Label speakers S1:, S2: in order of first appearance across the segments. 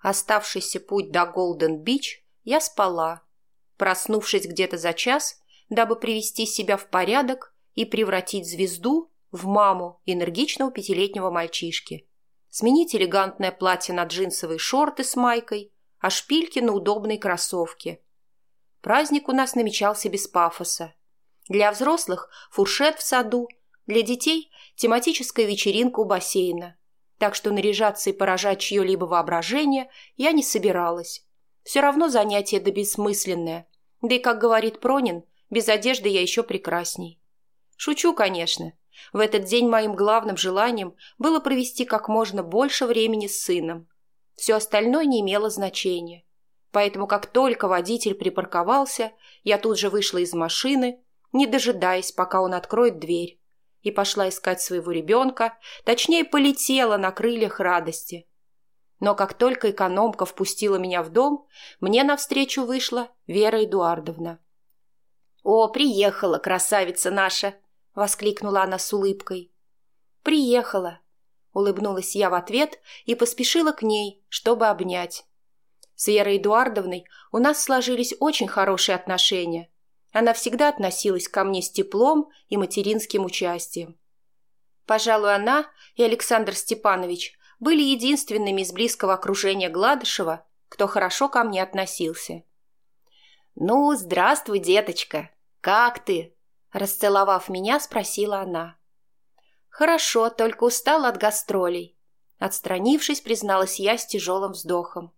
S1: Оставшийся путь до Голден-Бич я спала, проснувшись где-то за час, дабы привести себя в порядок и превратить звезду в маму энергичного пятилетнего мальчишки. Сменить элегантное платье на джинсовые шорты с майкой, а шпильки на удобные кроссовки. Праздник у нас намечался без пафоса. Для взрослых – фуршет в саду, для детей – тематическая вечеринка у бассейна. Так что наряжаться и поражать чье-либо воображение я не собиралась. Все равно занятие да бессмысленное. Да и, как говорит Пронин, без одежды я еще прекрасней. Шучу, конечно. В этот день моим главным желанием было провести как можно больше времени с сыном. Все остальное не имело значения. Поэтому, как только водитель припарковался, я тут же вышла из машины, не дожидаясь, пока он откроет дверь, и пошла искать своего ребенка, точнее, полетела на крыльях радости. Но как только экономка впустила меня в дом, мне навстречу вышла Вера Эдуардовна. «О, приехала, красавица наша!» — воскликнула она с улыбкой. «Приехала!» — улыбнулась я в ответ и поспешила к ней, чтобы обнять. С Верой Эдуардовной у нас сложились очень хорошие отношения. Она всегда относилась ко мне с теплом и материнским участием. Пожалуй, она и Александр Степанович были единственными из близкого окружения Гладышева, кто хорошо ко мне относился. «Ну, здравствуй, деточка! Как ты?» Расцеловав меня, спросила она. «Хорошо, только устала от гастролей». Отстранившись, призналась я с тяжелым вздохом.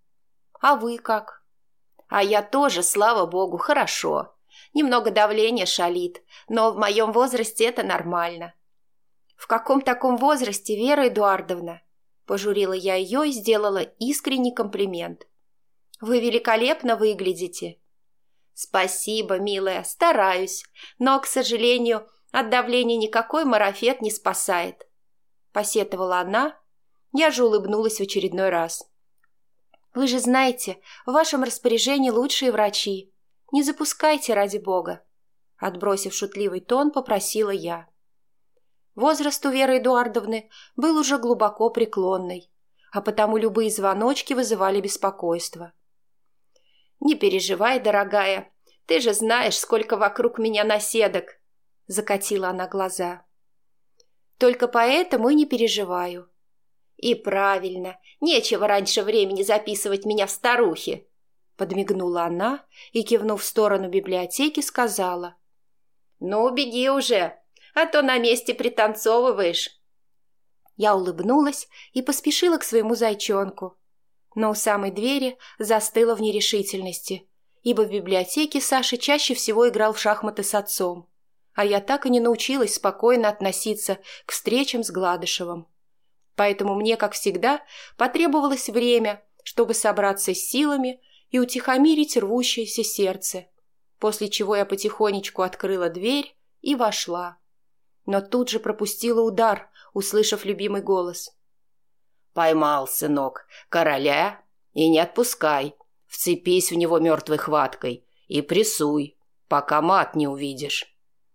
S1: «А вы как?» «А я тоже, слава богу, хорошо. Немного давления шалит, но в моем возрасте это нормально». «В каком таком возрасте, Вера Эдуардовна?» Пожурила я ее и сделала искренний комплимент. «Вы великолепно выглядите». «Спасибо, милая, стараюсь, но, к сожалению, от давления никакой марафет не спасает», — посетовала она. Я же улыбнулась в очередной раз. «Вы же знаете, в вашем распоряжении лучшие врачи. Не запускайте ради бога», — отбросив шутливый тон, попросила я. Возраст у Веры Эдуардовны был уже глубоко преклонный, а потому любые звоночки вызывали беспокойство. «Не переживай, дорогая, ты же знаешь, сколько вокруг меня наседок», — закатила она глаза. «Только поэтому и не переживаю». «И правильно, нечего раньше времени записывать меня в старухи», — подмигнула она и, кивнув в сторону библиотеки, сказала. «Ну, беги уже, а то на месте пританцовываешь». Я улыбнулась и поспешила к своему зайчонку. Но у самой двери застыла в нерешительности, ибо в библиотеке Саша чаще всего играл в шахматы с отцом, а я так и не научилась спокойно относиться к встречам с Гладышевым. Поэтому мне, как всегда, потребовалось время, чтобы собраться с силами и утихомирить рвущееся сердце, после чего я потихонечку открыла дверь и вошла но тут же пропустила удар, услышав любимый голос. «Поймал, сынок, короля, и не отпускай. Вцепись в него мертвой хваткой и прессуй, пока мат не увидишь.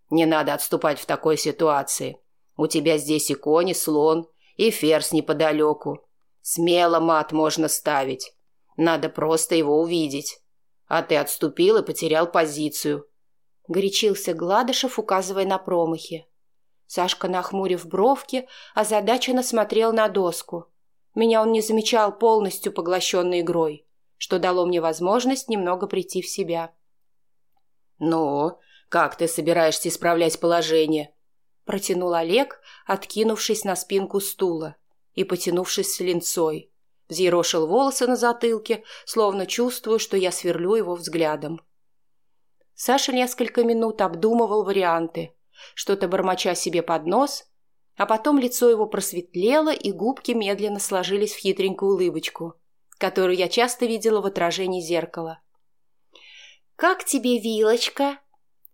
S1: Не надо отступать в такой ситуации. У тебя здесь и конь, и слон, и ферзь неподалеку. Смело мат можно ставить. Надо просто его увидеть. А ты отступил и потерял позицию. Горячился Гладышев, указывая на промахи. Сашка, нахмурив бровки, озадаченно смотрел на доску. Меня он не замечал полностью поглощенной игрой, что дало мне возможность немного прийти в себя. «Ну, как ты собираешься исправлять положение?» Протянул Олег, откинувшись на спинку стула и потянувшись с линцой. Взъерошил волосы на затылке, словно чувствуя, что я сверлю его взглядом. Саша несколько минут обдумывал варианты, что-то бормоча себе под нос, а потом лицо его просветлело, и губки медленно сложились в хитренькую улыбочку, которую я часто видела в отражении зеркала. «Как тебе вилочка?»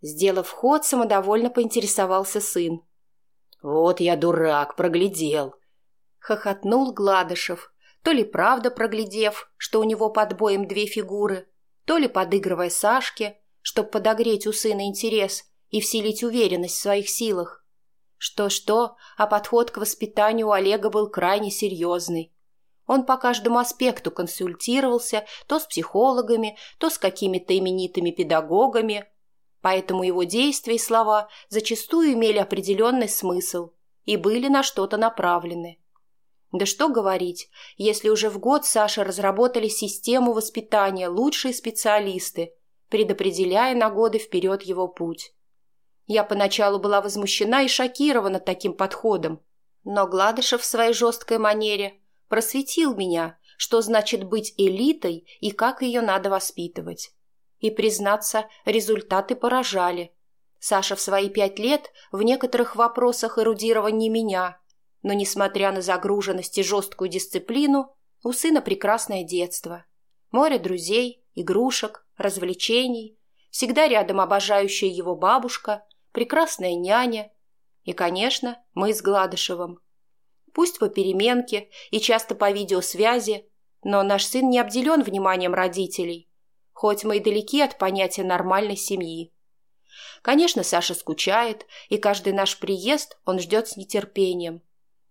S1: Сделав ход, самодовольно поинтересовался сын. «Вот я дурак, проглядел!» Хохотнул Гладышев, то ли правда проглядев, что у него под боем две фигуры, то ли подыгрывая Сашке, чтоб подогреть у сына интерес, и вселить уверенность в своих силах. Что-что, а подход к воспитанию у Олега был крайне серьезный. Он по каждому аспекту консультировался то с психологами, то с какими-то именитыми педагогами, поэтому его действия и слова зачастую имели определенный смысл и были на что-то направлены. Да что говорить, если уже в год Саша разработали систему воспитания лучшие специалисты, предопределяя на годы вперед его путь. Я поначалу была возмущена и шокирована таким подходом, но Гладышев в своей жесткой манере просветил меня, что значит быть элитой и как ее надо воспитывать. И, признаться, результаты поражали. Саша в свои пять лет в некоторых вопросах эрудирован не меня, но, несмотря на загруженность и жесткую дисциплину, у сына прекрасное детство. Море друзей, игрушек, развлечений, всегда рядом обожающая его бабушка, прекрасная няня и, конечно, мы с Гладышевым – пусть по переменке и часто по видеосвязи, но наш сын не обделен вниманием родителей, хоть мы и далеки от понятия нормальной семьи. Конечно, Саша скучает, и каждый наш приезд он ждет с нетерпением.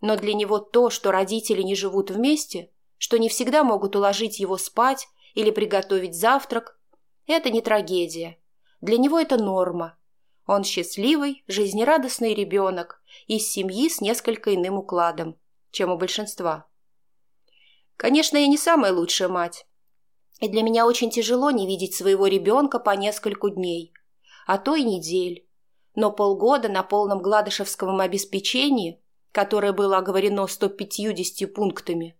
S1: Но для него то, что родители не живут вместе, что не всегда могут уложить его спать или приготовить завтрак, это не трагедия. Для него это норма. Он счастливый, жизнерадостный ребенок, из семьи с несколько иным укладом, чем у большинства. Конечно, я не самая лучшая мать, и для меня очень тяжело не видеть своего ребенка по нескольку дней, а то и недель. Но полгода на полном гладышевском обеспечении, которое было оговорено 150 пунктами,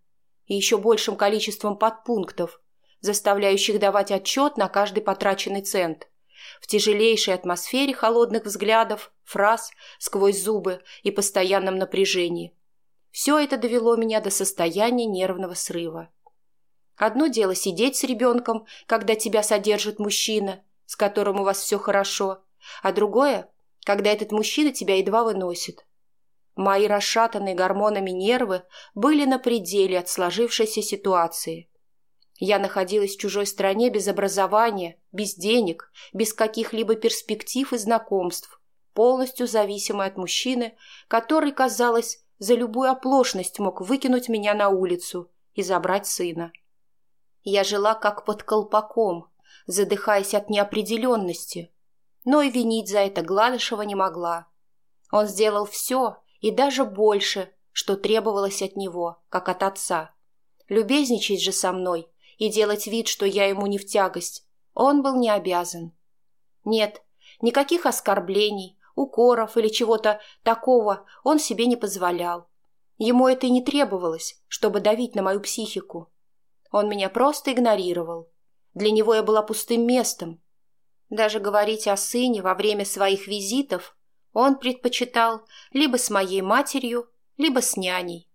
S1: и еще большим количеством подпунктов, заставляющих давать отчет на каждый потраченный цент, в тяжелейшей атмосфере холодных взглядов, фраз сквозь зубы и постоянном напряжении. Все это довело меня до состояния нервного срыва. Одно дело сидеть с ребенком, когда тебя содержит мужчина, с которым у вас все хорошо, а другое, когда этот мужчина тебя едва выносит. Мои расшатанные гормонами нервы были на пределе от сложившейся ситуации. Я находилась в чужой стране без образования, без денег, без каких-либо перспектив и знакомств, полностью зависимой от мужчины, который, казалось, за любую оплошность мог выкинуть меня на улицу и забрать сына. Я жила как под колпаком, задыхаясь от неопределенности, но и винить за это Гладышева не могла. Он сделал все и даже больше, что требовалось от него, как от отца. Любезничать же со мной и делать вид, что я ему не в тягость, он был не обязан. Нет, никаких оскорблений, укоров или чего-то такого он себе не позволял. Ему это и не требовалось, чтобы давить на мою психику. Он меня просто игнорировал. Для него я была пустым местом. Даже говорить о сыне во время своих визитов он предпочитал либо с моей матерью, либо с няней.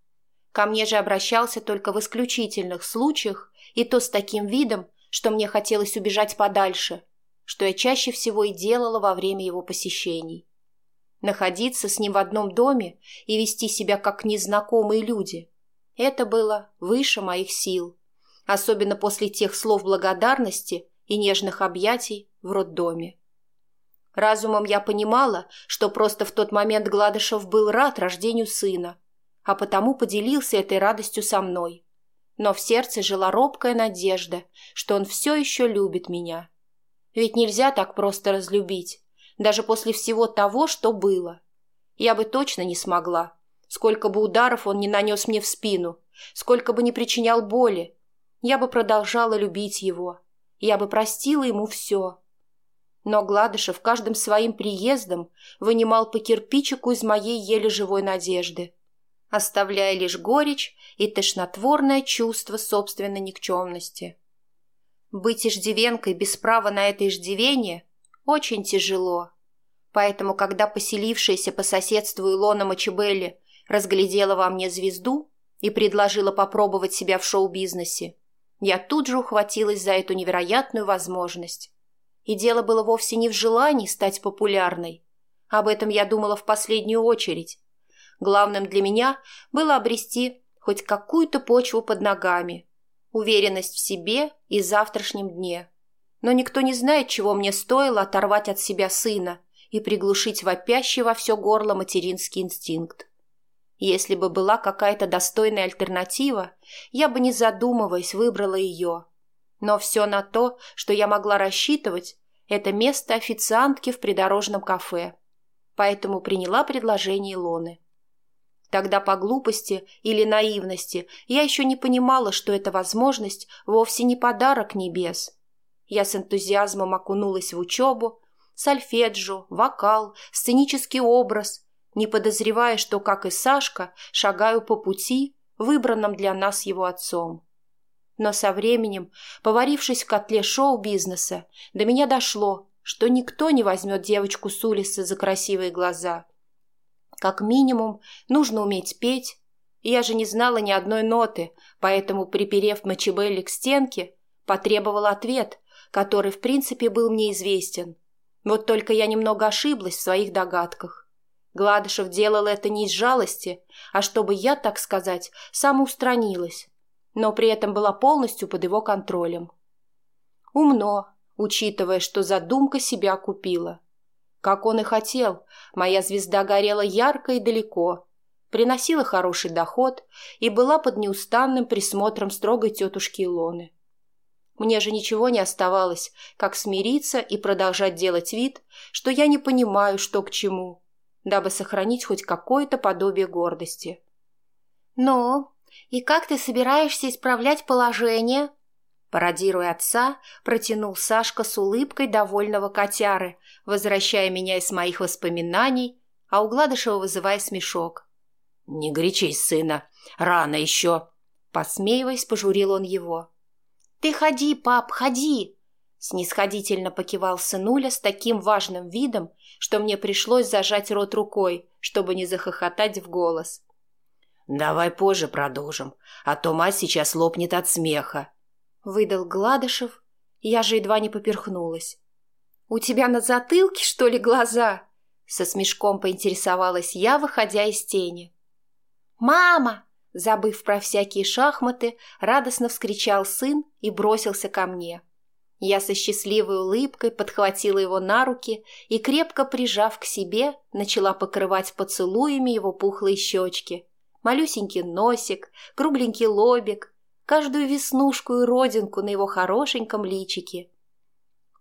S1: Ко мне же обращался только в исключительных случаях и то с таким видом, что мне хотелось убежать подальше, что я чаще всего и делала во время его посещений. Находиться с ним в одном доме и вести себя как незнакомые люди – это было выше моих сил, особенно после тех слов благодарности и нежных объятий в роддоме. Разумом я понимала, что просто в тот момент Гладышев был рад рождению сына, а потому поделился этой радостью со мной но в сердце жила робкая надежда, что он все еще любит меня. Ведь нельзя так просто разлюбить, даже после всего того, что было. Я бы точно не смогла, сколько бы ударов он не нанес мне в спину, сколько бы не причинял боли. Я бы продолжала любить его, я бы простила ему все. Но Гладышев каждым своим приездом вынимал по кирпичику из моей еле живой надежды оставляя лишь горечь и тошнотворное чувство собственной никчемности. Быть иждивенкой без права на это иждивение очень тяжело. Поэтому, когда поселившаяся по соседству Илона Мачебелли разглядела во мне звезду и предложила попробовать себя в шоу-бизнесе, я тут же ухватилась за эту невероятную возможность. И дело было вовсе не в желании стать популярной. Об этом я думала в последнюю очередь, Главным для меня было обрести хоть какую-то почву под ногами, уверенность в себе и завтрашнем дне. Но никто не знает, чего мне стоило оторвать от себя сына и приглушить вопящий во все горло материнский инстинкт. Если бы была какая-то достойная альтернатива, я бы, не задумываясь, выбрала ее. Но все на то, что я могла рассчитывать, это место официантки в придорожном кафе. Поэтому приняла предложение Илоны. Тогда по глупости или наивности я еще не понимала, что эта возможность вовсе не подарок небес. Я с энтузиазмом окунулась в учебу, сольфеджио, вокал, сценический образ, не подозревая, что, как и Сашка, шагаю по пути, выбранном для нас его отцом. Но со временем, поварившись в котле шоу-бизнеса, до меня дошло, что никто не возьмет девочку с улицы за красивые глаза. Как минимум, нужно уметь петь. Я же не знала ни одной ноты, поэтому, приперев Мачебелли к стенке, потребовала ответ, который, в принципе, был мне известен. Вот только я немного ошиблась в своих догадках. Гладышев делал это не из жалости, а чтобы я, так сказать, самоустранилась но при этом была полностью под его контролем. Умно, учитывая, что задумка себя купила. Как он и хотел, моя звезда горела ярко и далеко, приносила хороший доход и была под неустанным присмотром строгой тетушки Илоны. Мне же ничего не оставалось, как смириться и продолжать делать вид, что я не понимаю, что к чему, дабы сохранить хоть какое-то подобие гордости. Но и как ты собираешься исправлять положение?» Пародируя отца, протянул Сашка с улыбкой довольного котяры, возвращая меня из моих воспоминаний, а у Гладышева вызывая смешок. «Не горячись, сына, рано еще!» Посмеиваясь, пожурил он его. «Ты ходи, пап, ходи!» Снисходительно покивал сынуля с таким важным видом, что мне пришлось зажать рот рукой, чтобы не захохотать в голос. «Давай позже продолжим, а то мать сейчас лопнет от смеха», — выдал Гладышев. Я же едва не поперхнулась. «У тебя на затылке, что ли, глаза?» Со смешком поинтересовалась я, выходя из тени. «Мама!» Забыв про всякие шахматы, радостно вскричал сын и бросился ко мне. Я со счастливой улыбкой подхватила его на руки и, крепко прижав к себе, начала покрывать поцелуями его пухлые щечки, малюсенький носик, кругленький лобик, каждую веснушку и родинку на его хорошеньком личике.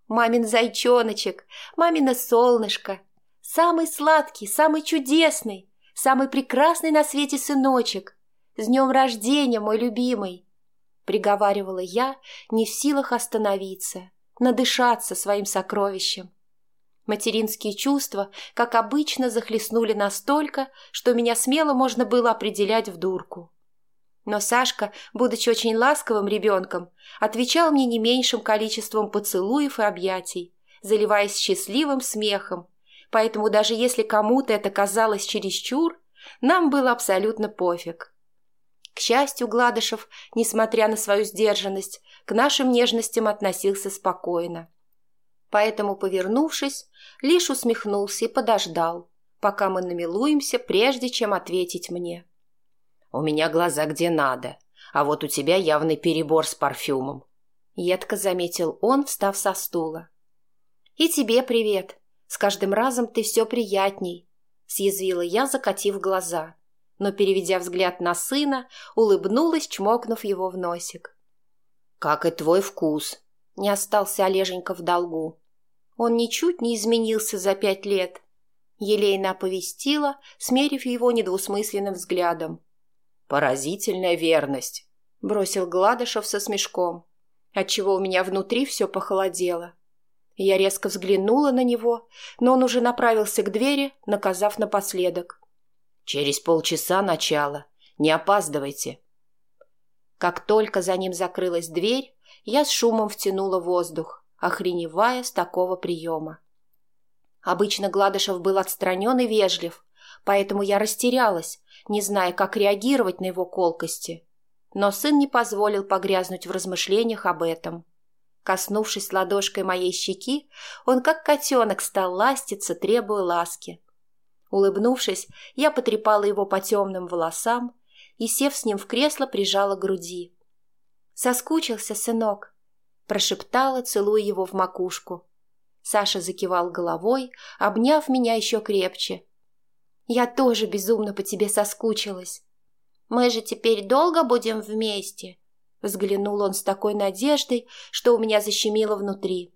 S1: Мамин зайчоночек, мамино солнышко, самый сладкий, самый чудесный, самый прекрасный на свете сыночек. С днем рождения, мой любимый! Приговаривала я, не в силах остановиться, надышаться своим сокровищем. Материнские чувства, как обычно, захлестнули настолько, что меня смело можно было определять в дурку. Но Сашка, будучи очень ласковым ребенком, отвечал мне не меньшим количеством поцелуев и объятий, заливаясь счастливым смехом, поэтому даже если кому-то это казалось чересчур, нам было абсолютно пофиг. К счастью, Гладышев, несмотря на свою сдержанность, к нашим нежностям относился спокойно поэтому, повернувшись, лишь усмехнулся и подождал, пока мы намилуемся, прежде чем ответить мне. «У меня глаза где надо, а вот у тебя явный перебор с парфюмом», — едко заметил он, встав со стула. «И тебе привет. С каждым разом ты все приятней», — съязвила я, закатив глаза, но, переведя взгляд на сына, улыбнулась, чмокнув его в носик. «Как и твой вкус», — не остался Олеженька в долгу. Он ничуть не изменился за пять лет. Елейна оповестила, смерив его недвусмысленным взглядом. «Поразительная верность», — бросил Гладышев со смешком, отчего у меня внутри все похолодело. Я резко взглянула на него, но он уже направился к двери, наказав напоследок. «Через полчаса начало. Не опаздывайте». Как только за ним закрылась дверь, я с шумом втянула воздух охреневая с такого приема. Обычно Гладышев был отстранен и вежлив, поэтому я растерялась, не зная, как реагировать на его колкости. Но сын не позволил погрязнуть в размышлениях об этом. Коснувшись ладошкой моей щеки, он как котенок стал ластиться, требуя ласки. Улыбнувшись, я потрепала его по темным волосам и, сев с ним в кресло, прижала к груди. «Соскучился, сынок?» Прошептала, целуя его в макушку. Саша закивал головой, обняв меня еще крепче. Я тоже безумно по тебе соскучилась. Мы же теперь долго будем вместе?» Взглянул он с такой надеждой, что у меня защемило внутри.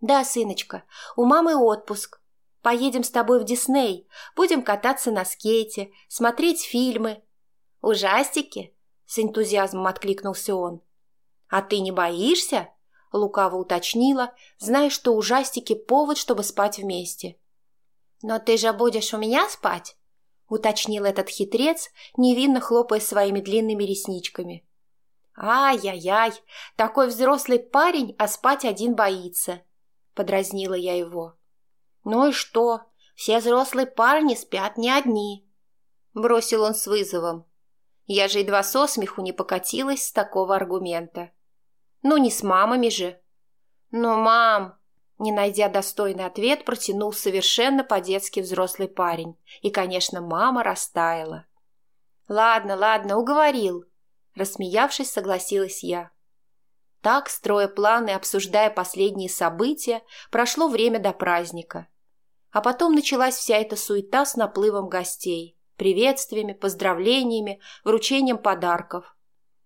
S1: «Да, сыночка, у мамы отпуск. Поедем с тобой в Дисней, будем кататься на скейте, смотреть фильмы». «Ужастики?» — с энтузиазмом откликнулся он. «А ты не боишься?» — лукаво уточнила, зная, что ужастики — повод, чтобы спать вместе. «Но ты же будешь у меня спать?» — уточнил этот хитрец, невинно хлопая своими длинными ресничками. «Ай-яй-яй, такой взрослый парень, а спать один боится», — подразнила я его. «Ну и что? Все взрослые парни спят не одни», — бросил он с вызовом. Я же едва со смеху не покатилась с такого аргумента. «Ну, не с мамами же». «Ну, мам», не найдя достойный ответ, протянул совершенно по-детски взрослый парень. И, конечно, мама растаяла. «Ладно, ладно, уговорил», – рассмеявшись, согласилась я. Так, строя планы, обсуждая последние события, прошло время до праздника. А потом началась вся эта суета с наплывом гостей, приветствиями, поздравлениями, вручением подарков.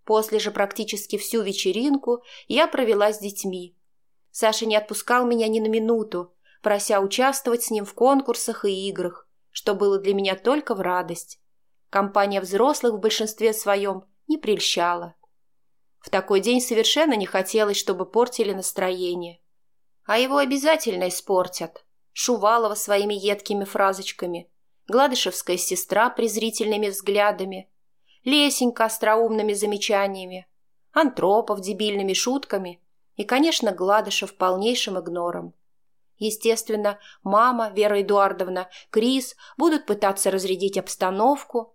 S1: После же практически всю вечеринку я провела с детьми, Саша не отпускал меня ни на минуту, прося участвовать с ним в конкурсах и играх, что было для меня только в радость. Компания взрослых в большинстве своем не прельщала. В такой день совершенно не хотелось, чтобы портили настроение. А его обязательно испортят. Шувалова своими едкими фразочками, Гладышевская сестра презрительными взглядами, Лесенька остроумными замечаниями, Антропов дебильными шутками и, конечно, Гладышев полнейшим игнором. Естественно, мама, Вера Эдуардовна, Крис будут пытаться разрядить обстановку,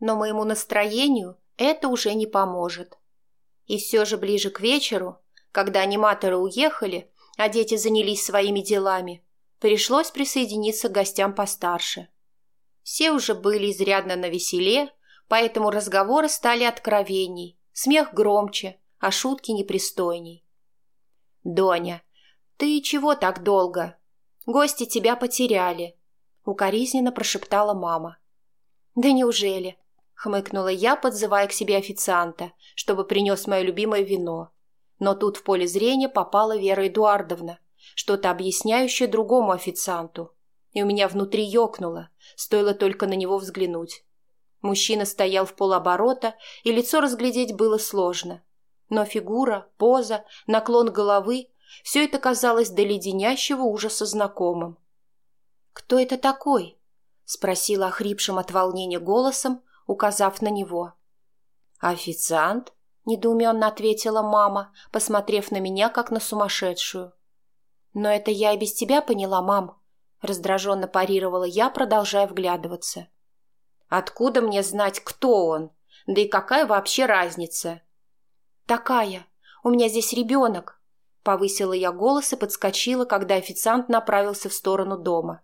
S1: но моему настроению это уже не поможет. И все же ближе к вечеру, когда аниматоры уехали, а дети занялись своими делами, пришлось присоединиться к гостям постарше. Все уже были изрядно навеселе, поэтому разговоры стали откровенней, смех громче, а шутки непристойней. «Доня, ты чего так долго? Гости тебя потеряли», — укоризненно прошептала мама. «Да неужели?» — хмыкнула я, подзывая к себе официанта, чтобы принес мое любимое вино. Но тут в поле зрения попала Вера Эдуардовна, что-то объясняющее другому официанту. И у меня внутри ёкнуло, стоило только на него взглянуть. Мужчина стоял в полоборота, и лицо разглядеть было сложно. Но фигура, поза, наклон головы – все это казалось до леденящего ужаса знакомым. «Кто это такой?» – спросила охрипшим от волнения голосом, указав на него. «Официант?» – недоуменно ответила мама, посмотрев на меня, как на сумасшедшую. «Но это я и без тебя поняла, мам», – раздраженно парировала я, продолжая вглядываться. «Откуда мне знать, кто он? Да и какая вообще разница?» «Такая. У меня здесь ребенок», — повысила я голос и подскочила, когда официант направился в сторону дома.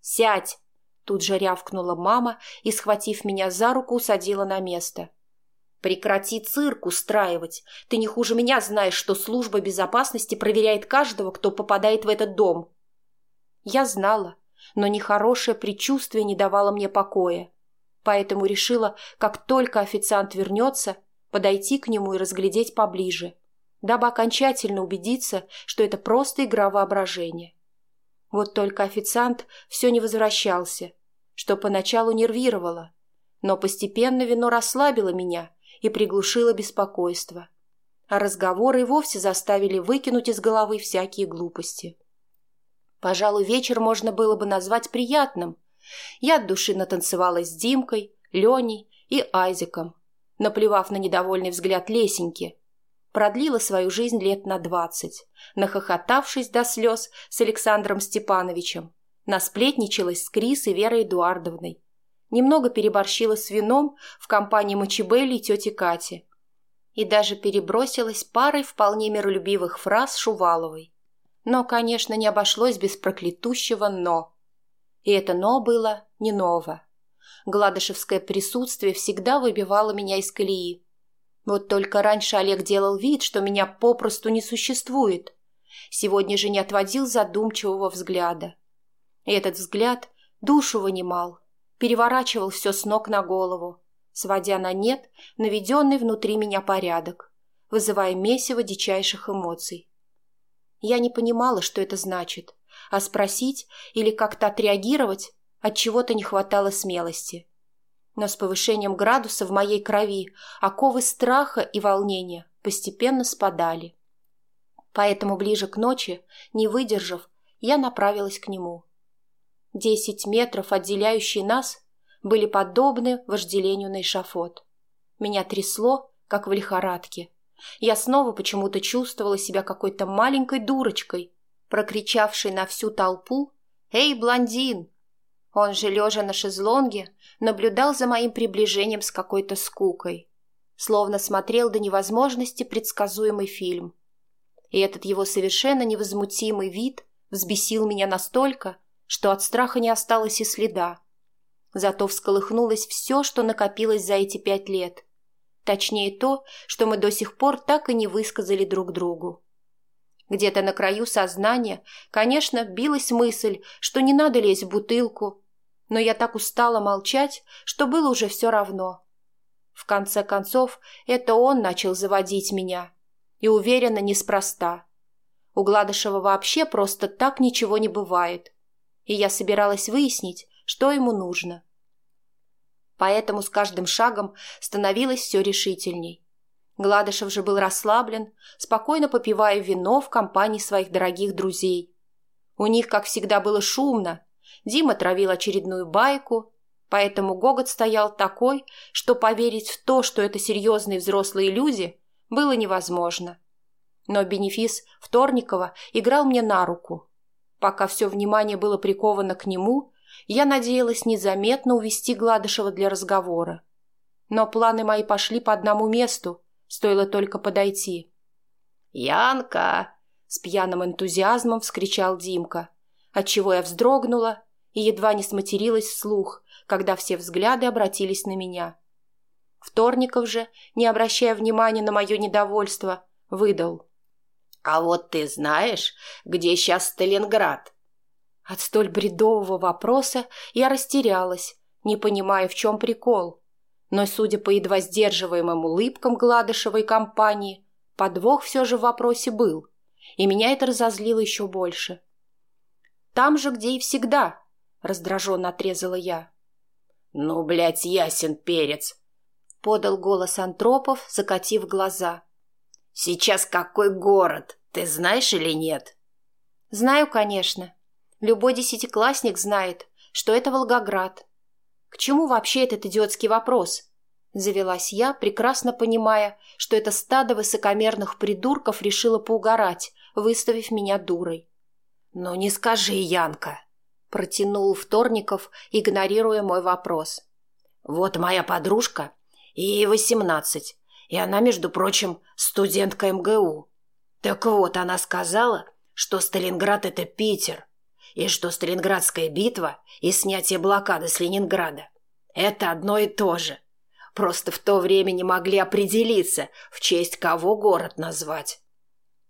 S1: «Сядь!» — тут же рявкнула мама и, схватив меня за руку, усадила на место. «Прекрати цирк устраивать. Ты не хуже меня знаешь, что служба безопасности проверяет каждого, кто попадает в этот дом». Я знала, но нехорошее предчувствие не давало мне покоя. Поэтому решила, как только официант вернется, подойти к нему и разглядеть поближе, дабы окончательно убедиться, что это просто игра воображения. Вот только официант все не возвращался, что поначалу нервировало, но постепенно вино расслабило меня и приглушило беспокойство, а разговоры вовсе заставили выкинуть из головы всякие глупости. Пожалуй, вечер можно было бы назвать приятным. Я от души натанцевалась с Димкой, Леней и Айзеком, наплевав на недовольный взгляд Лесеньки, продлила свою жизнь лет на двадцать, нахохотавшись до слез с Александром Степановичем, насплетничалась с Крис и Верой Эдуардовной, немного переборщила с вином в компании Мочебелли и тети Кати и даже перебросилась парой вполне миролюбивых фраз Шуваловой. Но, конечно, не обошлось без проклятущего «но». И это «но» было не ново. Гладышевское присутствие всегда выбивало меня из колеи. Вот только раньше Олег делал вид, что меня попросту не существует. Сегодня же не отводил задумчивого взгляда. И этот взгляд душу вынимал, переворачивал все с ног на голову, сводя на нет наведенный внутри меня порядок, вызывая месиво дичайших эмоций. Я не понимала, что это значит, а спросить или как-то отреагировать от чего-то не хватало смелости. Но с повышением градуса в моей крови оковы страха и волнения постепенно спадали. Поэтому ближе к ночи, не выдержав, я направилась к нему. Десять метров, отделяющие нас, были подобны вожделению на эшафот. Меня трясло, как в лихорадке. Я снова почему-то чувствовала себя какой-то маленькой дурочкой, прокричавшей на всю толпу «Эй, блондин!». Он же, лежа на шезлонге, наблюдал за моим приближением с какой-то скукой, словно смотрел до невозможности предсказуемый фильм. И этот его совершенно невозмутимый вид взбесил меня настолько, что от страха не осталось и следа. Зато всколыхнулось все, что накопилось за эти пять лет. Точнее то, что мы до сих пор так и не высказали друг другу. Где-то на краю сознания, конечно, билась мысль, что не надо лезть в бутылку, но я так устала молчать, что было уже все равно. В конце концов, это он начал заводить меня. И уверенно, неспроста. У Гладышева вообще просто так ничего не бывает. И я собиралась выяснить, что ему нужно. Поэтому с каждым шагом становилось все решительней. Гладышев же был расслаблен, спокойно попивая вино в компании своих дорогих друзей. У них, как всегда, было шумно. Дима травил очередную байку, поэтому гогот стоял такой, что поверить в то, что это серьезные взрослые люди, было невозможно. Но бенефис Вторникова играл мне на руку. Пока все внимание было приковано к нему, я надеялась незаметно увести Гладышева для разговора. Но планы мои пошли по одному месту, стоило только подойти. «Янка!» — с пьяным энтузиазмом вскричал Димка, отчего я вздрогнула и едва не сматерилась вслух, когда все взгляды обратились на меня. Вторников же, не обращая внимания на мое недовольство, выдал. «А вот ты знаешь, где сейчас Сталинград?» От столь бредового вопроса я растерялась, не понимая, в чем прикол. Но, судя по едва сдерживаемым улыбкам Гладышевой компании, подвох все же в вопросе был, и меня это разозлило еще больше. «Там же, где и всегда», — раздраженно отрезала я. «Ну, блядь, ясен перец», — подал голос Антропов, закатив глаза. «Сейчас какой город, ты знаешь или нет?» «Знаю, конечно. Любой десятиклассник знает, что это Волгоград. К чему вообще этот идиотский вопрос? Завелась я, прекрасно понимая, что это стадо высокомерных придурков решило поугарать, выставив меня дурой. «Ну не скажи, Янка!» – протянул Вторников, игнорируя мой вопрос. «Вот моя подружка, ей восемнадцать, и она, между прочим, студентка МГУ. Так вот, она сказала, что Сталинград – это Питер, и что Сталинградская битва и снятие блокады с Ленинграда – это одно и то же. Просто в то время не могли определиться, в честь кого город назвать.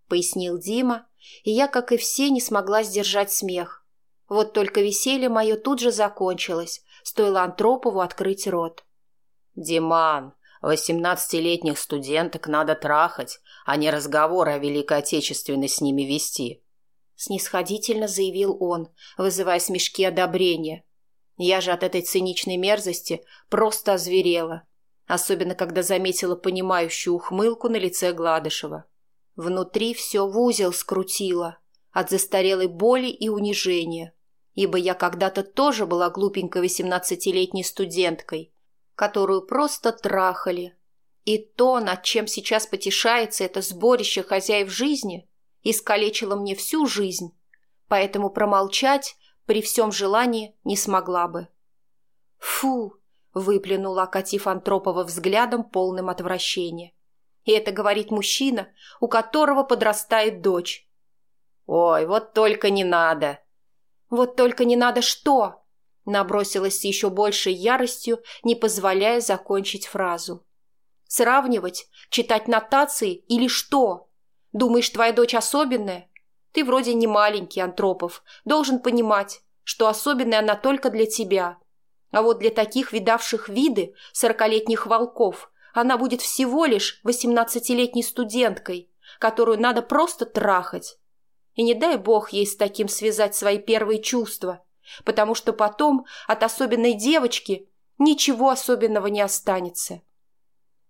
S1: Пояснил Дима, и я, как и все, не смогла сдержать смех. Вот только веселье мое тут же закончилось, стоило Антропову открыть рот. «Диман, восемнадцатилетних студенток надо трахать, а не разговоры о Великой Отечественной с ними вести», снисходительно заявил он, вызывая смешки одобрения. Я же от этой циничной мерзости просто озверела, особенно когда заметила понимающую ухмылку на лице Гладышева. Внутри все в узел скрутило от застарелой боли и унижения, ибо я когда-то тоже была глупенькой восемнадцатилетней студенткой, которую просто трахали. И то, над чем сейчас потешается это сборище хозяев жизни – искалечила мне всю жизнь, поэтому промолчать при всем желании не смогла бы. «Фу!» — выплюнула, окатив Антропова взглядом, полным отвращения. И это говорит мужчина, у которого подрастает дочь. «Ой, вот только не надо!» «Вот только не надо что?» Набросилась с еще большей яростью, не позволяя закончить фразу. «Сравнивать? Читать нотации или что?» Думаешь, твоя дочь особенная? Ты вроде не маленький, Антропов, должен понимать, что особенная она только для тебя. А вот для таких видавших виды сорокалетних волков она будет всего лишь восемнадцатилетней студенткой, которую надо просто трахать. И не дай бог ей с таким связать свои первые чувства, потому что потом от особенной девочки ничего особенного не останется.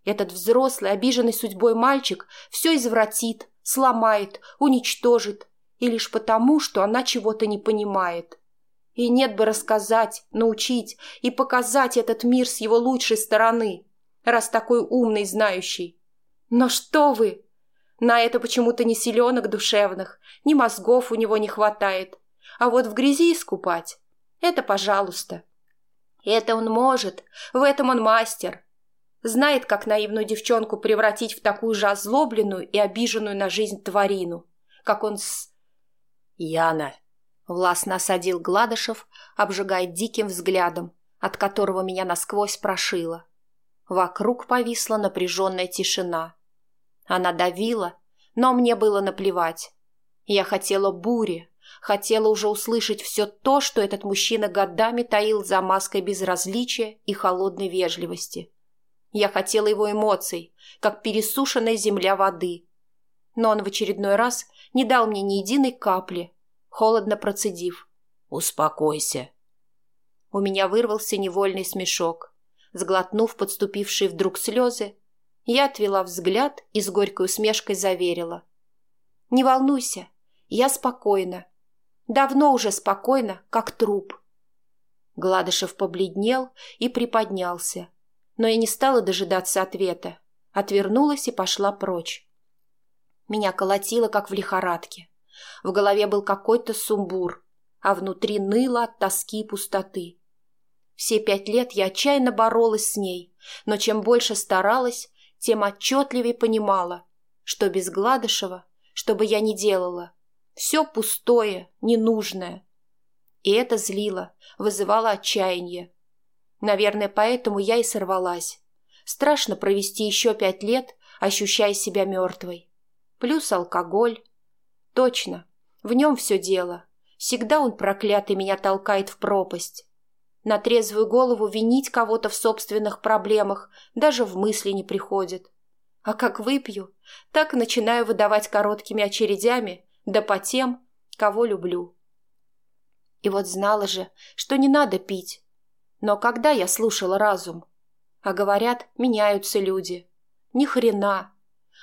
S1: Этот взрослый, обиженный судьбой мальчик все извратит, сломает, уничтожит, и лишь потому, что она чего-то не понимает. И нет бы рассказать, научить и показать этот мир с его лучшей стороны, раз такой умный знающий. Но что вы! На это почему-то ни селенок душевных, ни мозгов у него не хватает. А вот в грязи искупать — это пожалуйста. Это он может, в этом он мастер. Знает, как наивную девчонку превратить в такую же озлобленную и обиженную на жизнь тварину, как он с... «Яна!» — властно осадил Гладышев, обжигая диким взглядом, от которого меня насквозь прошило. Вокруг повисла напряженная тишина. Она давила, но мне было наплевать. Я хотела бури, хотела уже услышать все то, что этот мужчина годами таил за маской безразличия и холодной вежливости. Я хотела его эмоций, как пересушенная земля воды. Но он в очередной раз не дал мне ни единой капли, холодно процедив. «Успокойся». У меня вырвался невольный смешок. Сглотнув подступившие вдруг слезы, я отвела взгляд и с горькой усмешкой заверила. «Не волнуйся, я спокойна. Давно уже спокойно, как труп». Гладышев побледнел и приподнялся, но я не стала дожидаться ответа, отвернулась и пошла прочь. Меня колотило, как в лихорадке. В голове был какой-то сумбур, а внутри ныло от тоски и пустоты. Все пять лет я отчаянно боролась с ней, но чем больше старалась, тем отчетливее понимала, что без Гладышева, что бы я ни делала, все пустое, ненужное. И это злило, вызывало отчаяние. Наверное, поэтому я и сорвалась. Страшно провести еще пять лет, ощущая себя мертвой. Плюс алкоголь. Точно, в нем все дело. Всегда он проклятый меня толкает в пропасть. На трезвую голову винить кого-то в собственных проблемах даже в мысли не приходит. А как выпью, так начинаю выдавать короткими очередями, да по тем, кого люблю. И вот знала же, что не надо пить. Но когда я слушала разум? А говорят, меняются люди. Ни хрена.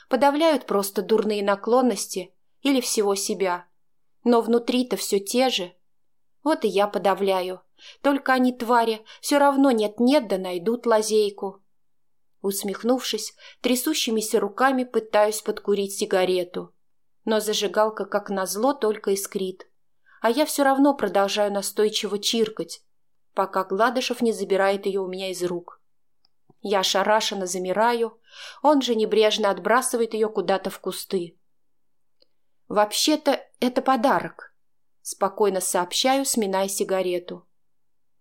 S1: Подавляют просто дурные наклонности или всего себя. Но внутри-то все те же. Вот и я подавляю, только они, твари, все равно нет-нет да найдут лазейку. Усмехнувшись, трясущимися руками пытаюсь подкурить сигарету. Но зажигалка, как назло, только искрит. А я все равно продолжаю настойчиво чиркать, пока Гладышев не забирает ее у меня из рук. Я ошарашенно замираю, он же небрежно отбрасывает ее куда-то в кусты. «Вообще-то это подарок», — спокойно сообщаю, сминая сигарету.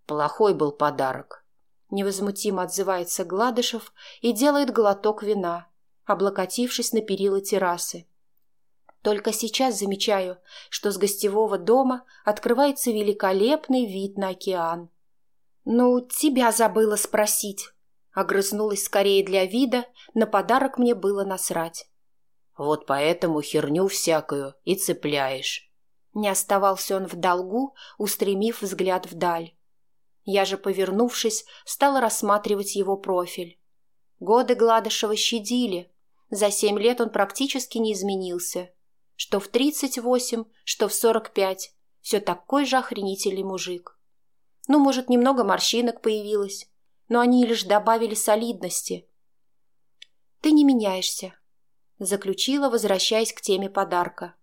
S1: Плохой был подарок. Невозмутимо отзывается Гладышев и делает глоток вина, облокотившись на перила террасы. Только сейчас замечаю, что с гостевого дома открывается великолепный вид на океан. «Ну, тебя забыла спросить», — огрызнулась скорее для вида, на подарок мне было насрать. «Вот поэтому херню всякую и цепляешь». Не оставался он в долгу, устремив взгляд вдаль. Я же, повернувшись, стала рассматривать его профиль. Годы Гладышева щадили. За семь лет он практически не изменился. Что в тридцать восемь, что в сорок пять. Все такой же охренительный мужик. Ну, может, немного морщинок появилось, но они лишь добавили солидности. «Ты не меняешься», — заключила, возвращаясь к теме подарка.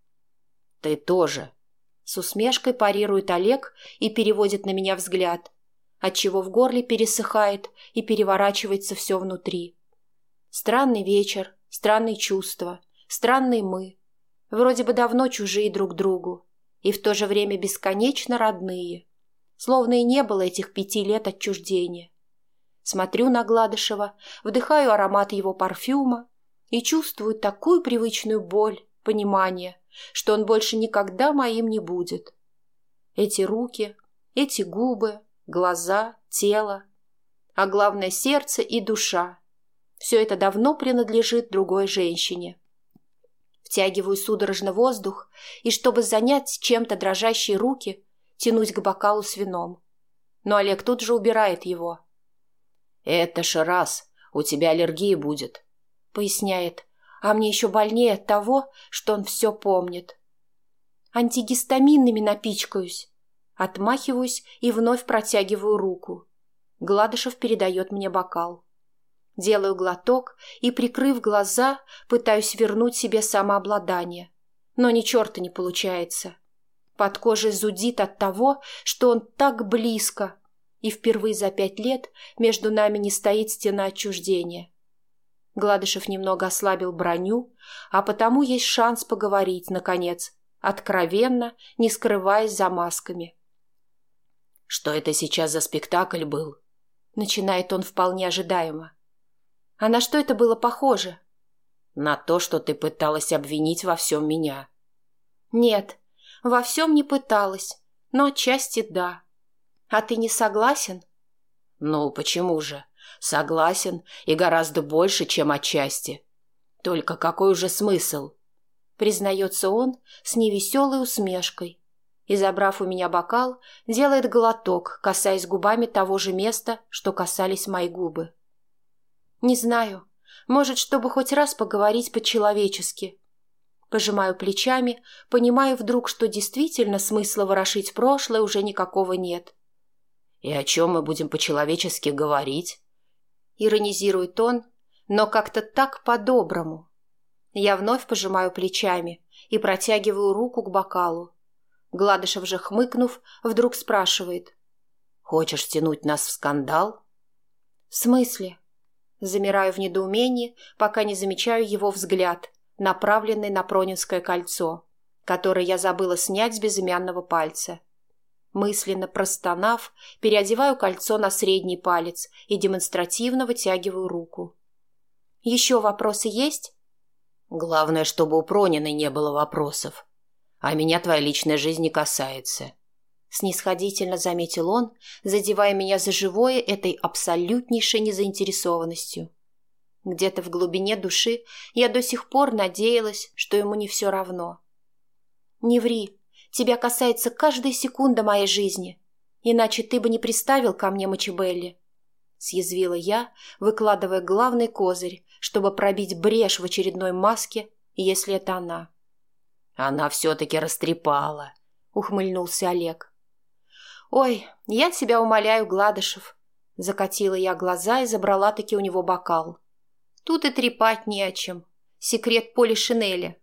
S1: «Ты тоже», — с усмешкой парирует Олег и переводит на меня взгляд отчего в горле пересыхает и переворачивается все внутри. Странный вечер, странные чувства, странные мы. Вроде бы давно чужие друг другу, и в то же время бесконечно родные. Словно и не было этих пяти лет отчуждения. Смотрю на Гладышева, вдыхаю аромат его парфюма и чувствую такую привычную боль, понимание, что он больше никогда моим не будет. Эти руки, Эти губы, глаза, тело, а главное сердце и душа. Все это давно принадлежит другой женщине. Втягиваю судорожно воздух, и чтобы занять чем-то дрожащие руки, тянусь к бокалу с вином. Но Олег тут же убирает его.
S2: «Это ж раз, у тебя аллергия будет», — поясняет,
S1: а мне еще больнее от того, что он все помнит. Антигистаминными напичкаюсь. Отмахиваюсь и вновь протягиваю руку. Гладышев передает мне бокал. Делаю глоток и, прикрыв глаза, пытаюсь вернуть себе самообладание. Но ни черта не получается. Под кожей зудит от того, что он так близко, и впервые за пять лет между нами не стоит стена отчуждения. Гладышев немного ослабил броню, а потому есть шанс поговорить, наконец, откровенно, не скрываясь за масками.
S2: «Что это сейчас за спектакль был?»
S1: Начинает он вполне ожидаемо. «А на что это было похоже?»
S2: «На то, что ты пыталась обвинить во всем меня».
S1: «Нет, во всем не пыталась, но отчасти да. А ты не согласен?»
S2: «Ну, почему же? Согласен, и гораздо больше, чем отчасти. Только какой уже смысл?»
S1: Признается он с невеселой усмешкой. И, забрав у меня бокал, делает глоток, касаясь губами того же места, что касались мои губы. «Не знаю. Может, чтобы хоть раз поговорить по-человечески». Пожимаю плечами, понимаю вдруг, что действительно смысла ворошить прошлое уже никакого нет.
S2: «И о чем мы будем по-человечески говорить?»
S1: Иронизирует он, но как-то так по-доброму. Я вновь пожимаю плечами и протягиваю руку к бокалу. Гладышев же, хмыкнув, вдруг спрашивает.
S2: «Хочешь тянуть нас в скандал?»
S1: «В смысле?» Замираю в недоумении, пока не замечаю его взгляд, направленный на Пронинское кольцо, которое я забыла снять с безымянного пальца. Мысленно простонав, переодеваю кольцо на средний палец и демонстративно вытягиваю руку. «Еще вопросы есть?»
S2: «Главное, чтобы у Прониной не было вопросов. А меня твоя личная жизнь не касается».
S1: Снисходительно заметил он, задевая меня за живое этой абсолютнейшей незаинтересованностью. Где-то в глубине души я до сих пор надеялась, что ему не все равно. «Не ври», Тебя касается каждая секунда моей жизни. Иначе ты бы не приставил ко мне Мачебелли. Съязвила я, выкладывая главный козырь, чтобы пробить брешь в очередной маске, если это она.
S2: Она все-таки растрепала, ухмыльнулся Олег.
S1: Ой, я тебя умоляю, Гладышев. Закатила я глаза и забрала таки у него бокал. Тут и трепать не о чем. Секрет Поли Шинели.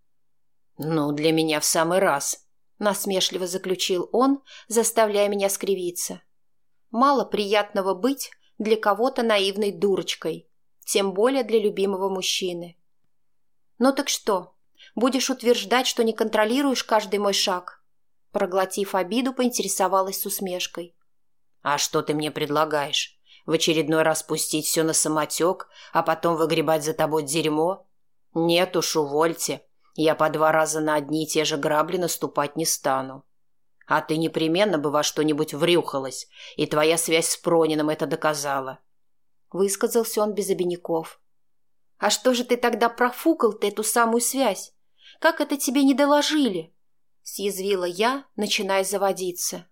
S2: Ну, для меня в самый раз, — насмешливо заключил он, заставляя меня скривиться.
S1: «Мало приятного быть для кого-то наивной дурочкой, тем более для любимого мужчины». «Ну так что, будешь утверждать, что не контролируешь каждый мой шаг?» Проглотив обиду, поинтересовалась с усмешкой.
S2: «А что ты мне предлагаешь? В очередной раз пустить все на самотек, а потом выгребать за тобой дерьмо? Нет уж, увольте. Я по два раза на одни и те же грабли наступать не стану. А ты непременно бы во что-нибудь врюхалась, и твоя связь с Пронином это доказала.
S1: Высказался он без обиняков. А что же ты тогда профукал-то эту самую связь? Как это тебе не доложили? Съязвила я, начиная заводиться.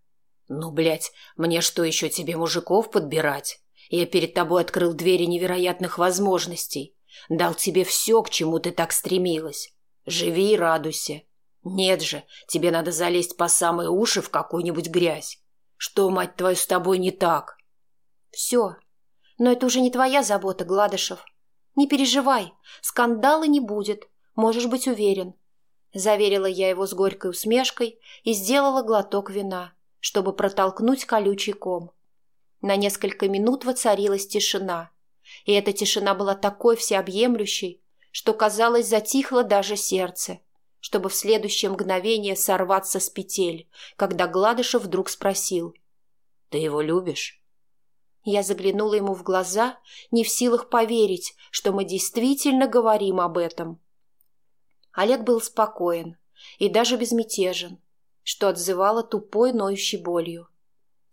S2: Ну, блядь, мне что еще тебе мужиков подбирать? Я перед тобой открыл двери невероятных возможностей. Дал тебе все, к чему ты так стремилась. Живи и радуйся. Нет же, тебе надо залезть по самые уши в какую-нибудь грязь. Что, мать твою, с тобой не так?
S1: Все. Но это уже не твоя забота, Гладышев. Не переживай, скандала не будет, можешь быть уверен. Заверила я его с горькой усмешкой и сделала глоток вина, чтобы протолкнуть колючий ком. На несколько минут воцарилась тишина. И эта тишина была такой всеобъемлющей, что, казалось, затихло даже сердце, чтобы в следующее мгновение сорваться с петель, когда Гладышев вдруг спросил.
S2: «Ты его любишь?»
S1: Я заглянула ему в глаза, не в силах поверить, что мы действительно говорим об этом. Олег был спокоен и даже безмятежен, что отзывало тупой ноющей болью.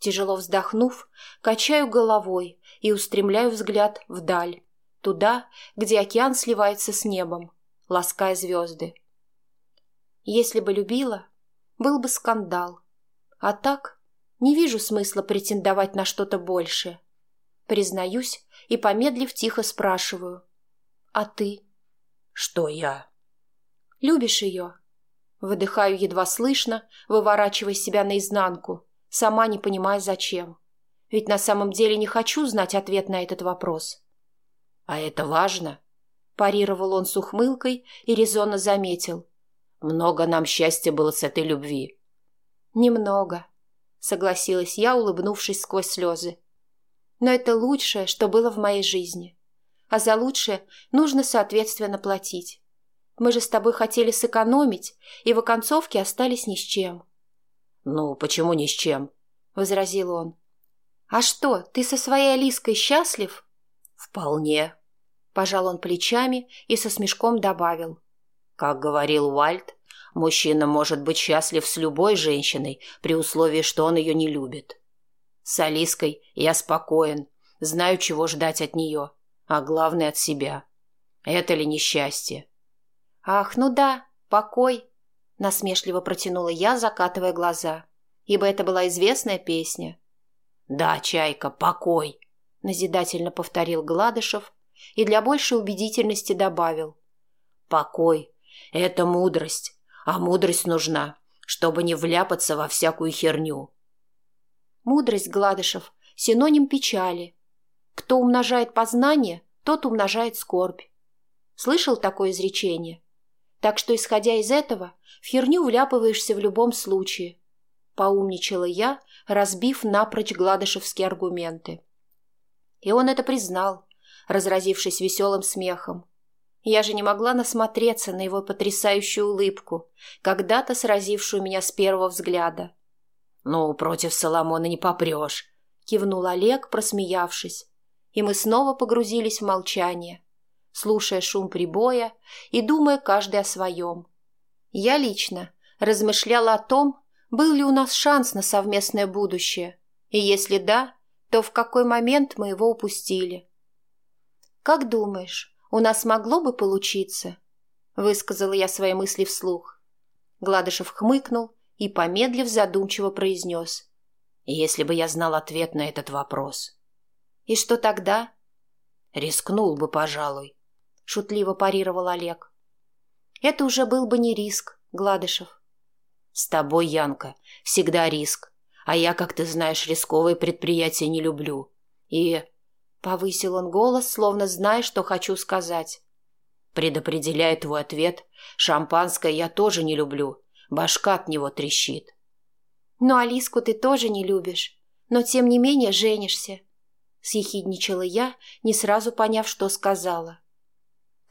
S1: Тяжело вздохнув, качаю головой и устремляю взгляд вдаль, туда, где океан сливается с небом, лаская звезды. Если бы любила, был бы скандал. А так не вижу смысла претендовать на что-то большее. Признаюсь и, помедлив, тихо спрашиваю. А ты?
S2: Что я?
S1: Любишь ее? Выдыхаю едва слышно, выворачивая себя наизнанку, сама не понимая зачем. Ведь на самом деле не хочу знать ответ на этот вопрос.
S2: «А это важно?» – парировал он с ухмылкой и резонно заметил. «Много нам счастья было с этой любви».
S1: «Немного», – согласилась я, улыбнувшись сквозь слезы. «Но это лучшее, что было в моей жизни. А за лучшее нужно, соответственно, платить. Мы же с тобой хотели сэкономить, и в оконцовке остались ни с чем».
S2: «Ну, почему ни с чем?» — возразил он.
S1: «А что, ты со своей Алиской счастлив?»
S2: «Вполне», — пожал он плечами и со смешком добавил. «Как говорил Уальт, мужчина может быть счастлив с любой женщиной при условии, что он ее не любит. С Алиской я спокоен, знаю, чего ждать от нее, а главное от себя. Это ли несчастье?»
S1: «Ах, ну да, покой!» – насмешливо протянула я, закатывая глаза, ибо это была известная песня.
S2: «Да, Чайка, покой!» – назидательно повторил Гладышев и для большей убедительности добавил. «Покой – это мудрость, а мудрость нужна, чтобы не вляпаться во всякую херню».
S1: Мудрость, Гладышев, синоним печали. Кто умножает познание, тот умножает скорбь. Слышал такое изречение? Так что, исходя из этого, в херню вляпываешься в любом случае. Поумничала я, разбив напрочь гладышевские аргументы. И он это признал, разразившись веселым смехом. Я же не могла насмотреться на его потрясающую улыбку, когда-то сразившую меня с первого взгляда.
S2: «Ну, против Соломона не попрешь», — кивнул
S1: Олег, просмеявшись. И мы снова погрузились в молчание слушая шум прибоя и думая каждый о своем. Я лично размышляла о том, был ли у нас шанс на совместное будущее, и если да, то в какой момент мы его упустили. «Как думаешь, у нас могло бы получиться?» – высказала я свои мысли вслух. Гладышев хмыкнул и, помедлив, задумчиво произнес.
S2: «Если бы я знал ответ на этот вопрос».
S1: «И что тогда?»
S2: «Рискнул бы, пожалуй
S1: шутливо парировал Олег. Это уже был бы не риск, Гладышев.
S2: С тобой, Янка, всегда риск. А я, как ты знаешь, рисковые предприятия не люблю. И...
S1: Повысил он голос, словно зная, что хочу сказать.
S2: Предопределяя твой ответ, шампанское я тоже не люблю. Башка от него трещит.
S1: Но Алиску ты тоже не любишь. Но, тем не менее, женишься. Съехидничала я, не сразу поняв, что сказала.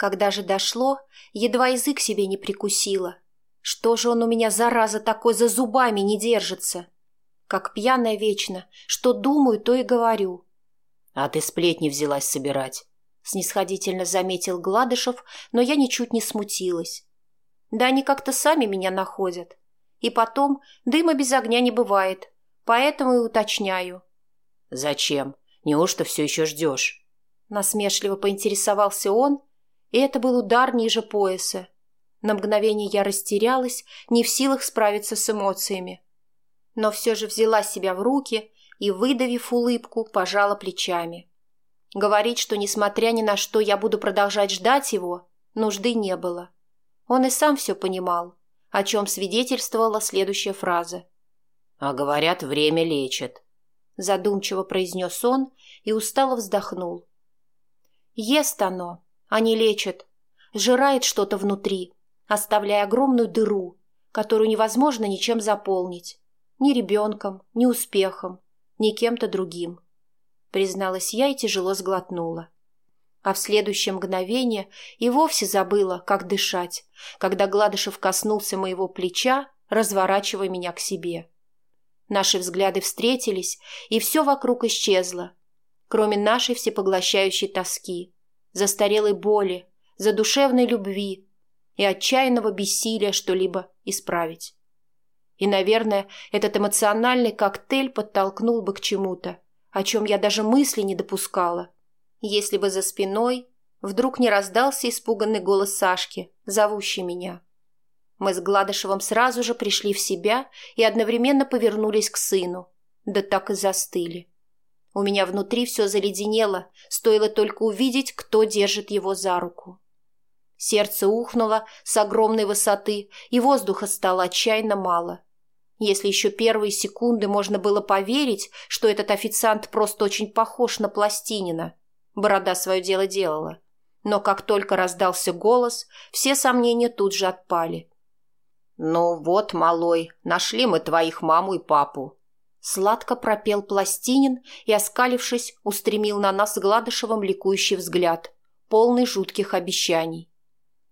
S1: Когда же дошло, едва язык себе не прикусила. Что же он у меня, зараза, такой за зубами не держится? Как пьяная вечно, что думаю, то и говорю.
S2: — А ты сплетни взялась собирать, — снисходительно заметил Гладышев, но я ничуть не смутилась.
S1: Да они как-то сами меня находят. И потом, дыма без огня не бывает, поэтому и уточняю.
S2: — Зачем? Неужто все еще ждешь?
S1: Насмешливо поинтересовался он, и это был удар ниже пояса. На мгновение я растерялась, не в силах справиться с эмоциями. Но все же взяла себя в руки и, выдавив улыбку, пожала плечами. Говорить, что, несмотря ни на что, я буду продолжать ждать его, нужды не было. Он и сам все понимал, о чем свидетельствовала следующая фраза.
S2: «А говорят, время лечит», —
S1: задумчиво произнес он и устало вздохнул. «Ест оно, они лечат. Сжирает что-то внутри, оставляя огромную дыру, которую невозможно ничем заполнить. Ни ребенком, ни успехом, ни кем-то другим. Призналась я и тяжело сглотнула. А в следующее мгновение и вовсе забыла, как дышать, когда Гладышев коснулся моего плеча, разворачивая меня к себе. Наши взгляды встретились, и все вокруг исчезло, кроме нашей всепоглощающей тоски, застарелой боли, задушевной любви и отчаянного бессилия что-либо исправить. И, наверное, этот эмоциональный коктейль подтолкнул бы к чему-то, о чем я даже мысли не допускала. Если бы за спиной вдруг не раздался испуганный голос Сашки, зовущий меня. Мы с Гладышевым сразу же пришли в себя и одновременно повернулись к сыну, да так и застыли. У меня внутри все заледенело, стоило только увидеть, кто держит его за руку. Сердце ухнуло с огромной высоты, и воздуха стало отчаянно мало. Если еще первые секунды можно было поверить, что этот официант просто очень похож на Пластинина, борода свое дело делала. Но как только раздался голос, все сомнения тут же отпали.
S2: «Ну вот, малой, нашли мы твоих маму и папу».
S1: Сладко пропел Пластинин и, оскалившись, устремил на нас Гладышевым ликующий взгляд, полный жутких обещаний.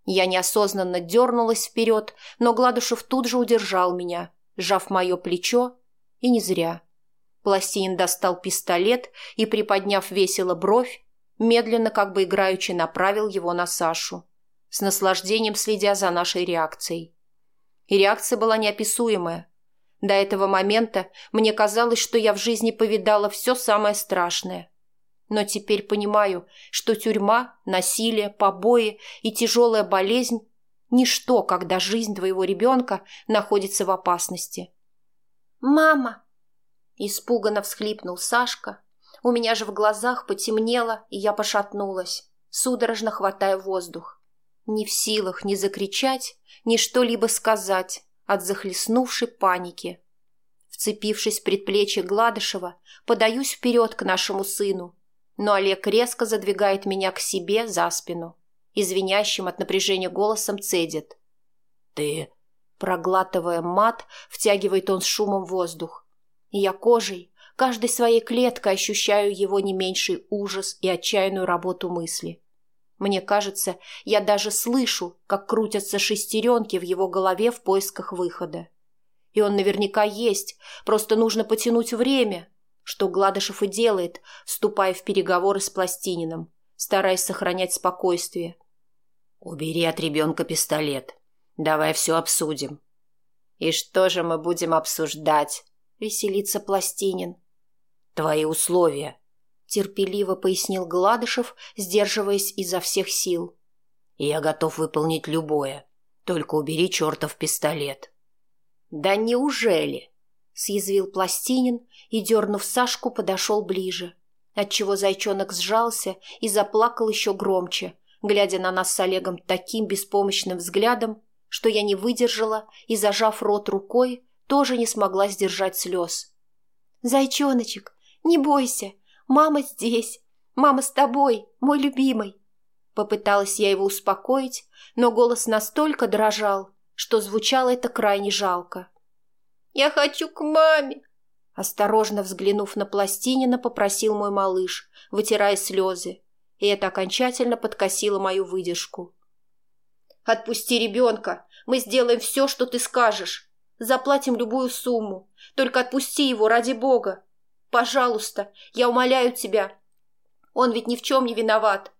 S1: Я неосознанно дернулась вперед, но Гладышев тут же удержал меня, сжав мое плечо, и не зря. Пластинин достал пистолет и, приподняв весело бровь, медленно, как бы играючи, направил его на Сашу, с наслаждением следя за нашей реакцией. И реакция была неописуемая. До этого момента мне казалось, что я в жизни повидала все самое страшное. Но теперь понимаю, что тюрьма, насилие, побои и тяжелая болезнь – ничто, когда жизнь твоего ребенка находится в опасности. «Мама!» – испуганно всхлипнул Сашка. У меня же в глазах потемнело, и я пошатнулась, судорожно хватая воздух не в силах ни закричать, ни что-либо сказать от захлестнувшей паники. Вцепившись в предплечье Гладышева, подаюсь вперед к нашему сыну, но Олег резко задвигает меня к себе за спину, извиняющим от напряжения голосом цедит. «Ты...» Проглатывая мат, втягивает он с шумом воздух. Я кожей, каждой своей клеткой ощущаю его не меньший ужас и отчаянную работу мысли. Мне кажется, я даже слышу, как крутятся шестеренки в его голове в поисках выхода. И он наверняка есть, просто нужно потянуть время, что Гладышев и делает, вступая в переговоры с Пластининым, стараясь сохранять спокойствие.
S2: «Убери от ребенка пистолет. Давай все обсудим».
S1: «И что же мы будем обсуждать?» — веселится Пластинин.
S2: «Твои условия»,
S1: терпеливо пояснил Гладышев, сдерживаясь изо всех сил.
S2: «Я готов выполнить любое. Только убери чертов пистолет».
S1: «Да неужели?» — съязвил Пластинин и, дернув Сашку, подошел ближе, отчего зайчонок сжался и заплакал еще громче, глядя на нас с Олегом таким беспомощным взглядом, что я не выдержала и, зажав рот рукой, тоже не смогла сдержать слез. «Зайчоночек, не бойся, «Мама здесь! Мама с тобой, мой любимый!» Попыталась я его успокоить, но голос настолько дрожал, что звучало это крайне жалко. «Я хочу к маме!» Осторожно взглянув на Пластинина, попросил мой малыш, вытирая слезы, и это окончательно подкосило мою выдержку. «Отпусти ребенка! Мы сделаем все, что ты скажешь. Заплатим любую сумму. Только отпусти его ради бога. Пожалуйста, я умоляю тебя. Он ведь ни в чем не виноват.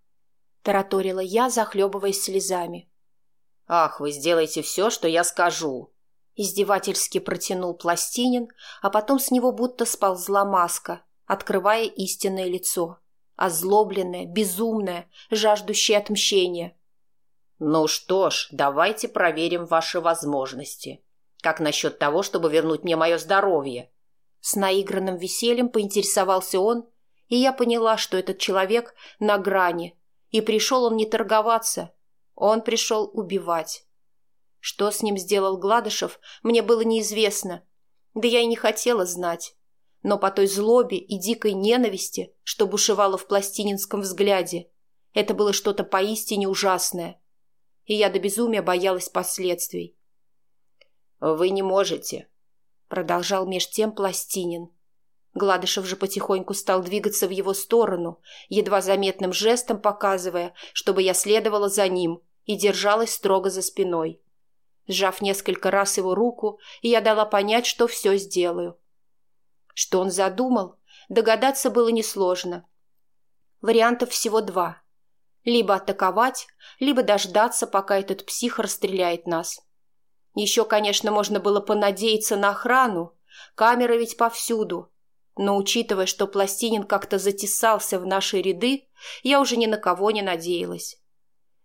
S1: Тараторила я, захлебываясь слезами.
S2: Ах, вы сделаете все, что я скажу.
S1: Издевательски протянул Пластинин, а потом с него будто сползла маска, открывая истинное лицо. Озлобленное, безумное, жаждущее отмщения.
S2: «Ну что ж, давайте проверим ваши возможности. Как насчет того, чтобы вернуть мне мое здоровье?»
S1: С наигранным весельем поинтересовался он, и я поняла, что этот человек на грани, и пришел он не торговаться, он пришел убивать. Что с ним сделал Гладышев, мне было неизвестно, да я и не хотела знать. Но по той злобе и дикой ненависти, что бушевало в пластининском взгляде, это было что-то поистине ужасное. И я до безумия боялась последствий.
S2: «Вы не можете»,
S1: продолжал меж тем Пластинин. Гладышев же потихоньку стал двигаться в его сторону, едва заметным жестом показывая, чтобы я следовала за ним и держалась строго за спиной. Сжав несколько раз его руку, я дала понять, что все сделаю. Что он задумал, догадаться было несложно. Вариантов всего два. Либо атаковать, либо дождаться, пока этот псих расстреляет нас. Еще, конечно, можно было понадеяться на охрану. Камеры ведь повсюду. Но учитывая, что Пластинин как-то затесался в наши ряды, я уже ни на кого не надеялась.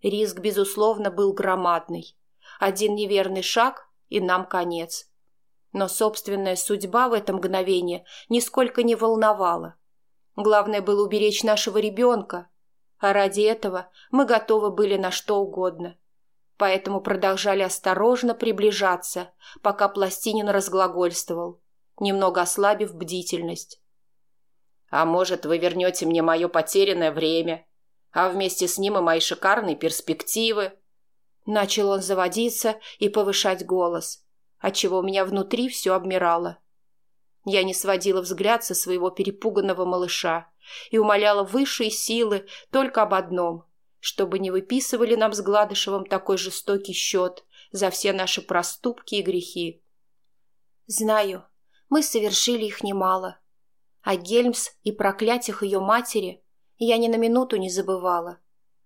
S1: Риск, безусловно, был громадный. Один неверный шаг, и нам конец. Но собственная судьба в это мгновение нисколько не волновала. Главное было уберечь нашего ребенка, а ради этого мы готовы были на что угодно. Поэтому продолжали осторожно приближаться, пока Пластинин разглагольствовал, немного ослабив бдительность. «А может, вы вернете мне мое потерянное время, а вместе с ним и мои шикарные перспективы?» Начал он заводиться и повышать голос, отчего у меня внутри все обмирало. Я не сводила взгляд со своего перепуганного малыша и умоляла высшие силы только об одном, чтобы не выписывали нам с Гладышевым такой жестокий счет за все наши проступки и грехи. Знаю, мы совершили их немало. А Гельмс и проклятиях ее матери я ни на минуту не забывала,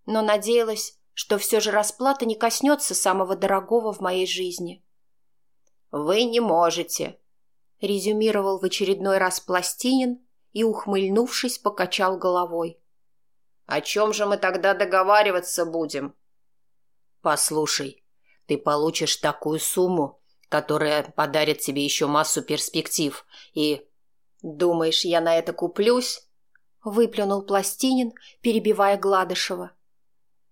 S1: но надеялась, что все же расплата не коснется самого дорогого в моей жизни. «Вы не можете», — резюмировал в очередной раз Пластинин и, ухмыльнувшись, покачал головой. «О чем же мы тогда договариваться будем?»
S2: «Послушай, ты получишь такую сумму, которая подарит тебе еще массу перспектив, и...»
S1: «Думаешь, я на это куплюсь?» — выплюнул Пластинин, перебивая Гладышева.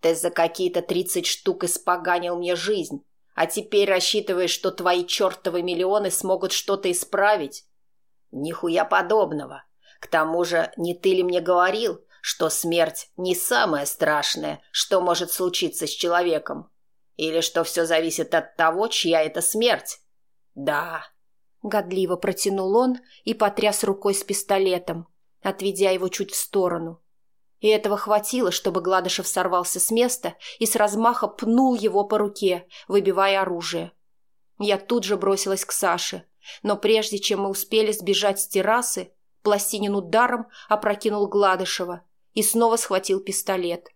S1: «Ты за какие-то тридцать штук испоганил мне жизнь, а теперь рассчитываешь, что твои чертовы миллионы смогут что-то исправить? Нихуя подобного. К тому же, не ты ли мне говорил, что смерть не самое страшное, что может случиться с человеком? Или что все зависит от того, чья это смерть? Да. Годливо протянул он и потряс рукой с пистолетом, отведя его чуть в сторону. И этого хватило, чтобы Гладышев сорвался с места и с размаха пнул его по руке, выбивая оружие. Я тут же бросилась к Саше, но прежде чем мы успели сбежать с террасы, Пластинин ударом опрокинул Гладышева и снова схватил пистолет.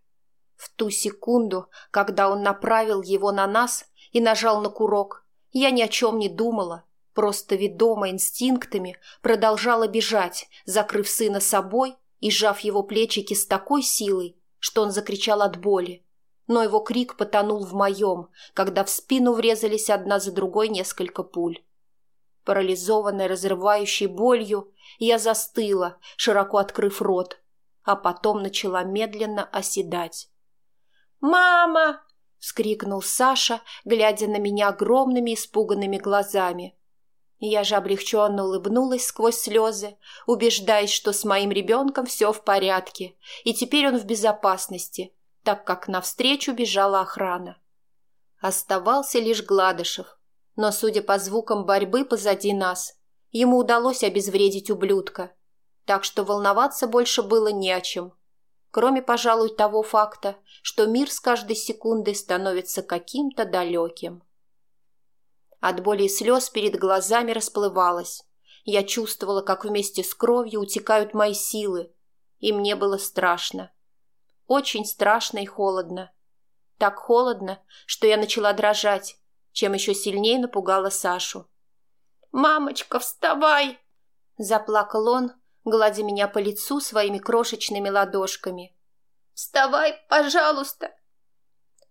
S1: В ту секунду, когда он направил его на нас и нажал на курок, я ни о чем не думала, просто ведомо инстинктами продолжала бежать, закрыв сына собой и сжав его плечики с такой силой, что он закричал от боли. Но его крик потонул в моем, когда в спину врезались одна за другой несколько пуль. Парализованная разрывающей болью, я застыла, широко открыв рот, а потом начала медленно оседать. «Мама!» — вскрикнул Саша, глядя на меня огромными испуганными глазами. Я же облегченно улыбнулась сквозь слезы, убеждаясь, что с моим ребенком все в порядке, и теперь он в безопасности, так как навстречу бежала охрана. Оставался лишь Гладышев, но, судя по звукам борьбы позади нас, ему удалось обезвредить ублюдка, так что волноваться больше было не о чем, кроме, пожалуй, того факта, что мир с каждой секундой становится каким-то далеким. От боли и слез перед глазами расплывалась. Я чувствовала, как вместе с кровью утекают мои силы, и мне было страшно. Очень страшно и холодно. Так холодно, что я начала дрожать, чем еще сильнее напугала Сашу. «Мамочка, вставай!» Заплакал он, гладя меня по лицу своими крошечными ладошками. «Вставай, пожалуйста!»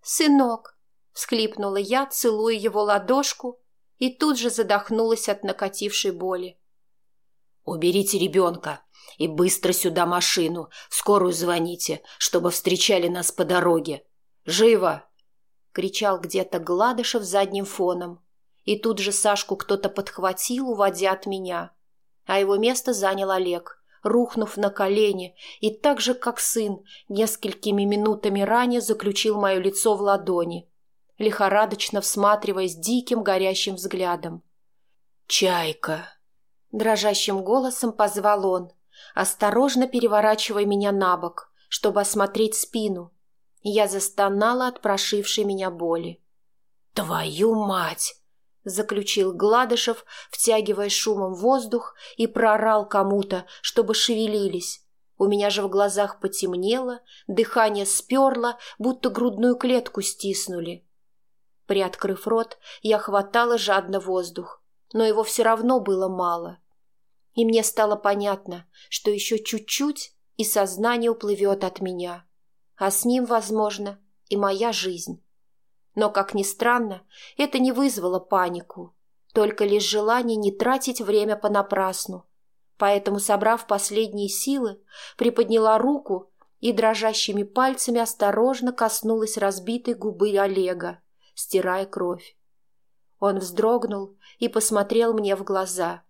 S1: «Сынок!» всхлипнула я, целуя его ладошку, и тут же задохнулась от накатившей боли.
S2: «Уберите ребенка и быстро сюда машину, скорую звоните, чтобы встречали нас по дороге. Живо!» — кричал где-то Гладышев задним фоном. И тут же Сашку кто-то подхватил, уводя от меня. А его место занял Олег, рухнув на колени, и так же, как сын, несколькими минутами ранее заключил мое лицо в ладони, лихорадочно всматриваясь диким горящим взглядом. «Чайка!» — дрожащим голосом позвал он, осторожно переворачивая меня на бок, чтобы осмотреть спину. Я застонала от прошившей меня боли. «Твою мать!» — заключил Гладышев, втягивая шумом воздух и проорал кому-то, чтобы шевелились. У меня же в глазах потемнело, дыхание сперло, будто грудную клетку стиснули.
S1: Приоткрыв рот, я хватала жадно воздух, но его все равно было мало. И мне стало понятно, что еще чуть-чуть, и сознание уплывет от меня. А с ним, возможно, и моя жизнь. Но, как ни странно, это не вызвало панику, только лишь желание не тратить время понапрасну. Поэтому, собрав последние силы, приподняла руку и дрожащими пальцами осторожно коснулась разбитой губы Олега, стирая кровь. Он вздрогнул и посмотрел мне в глаза.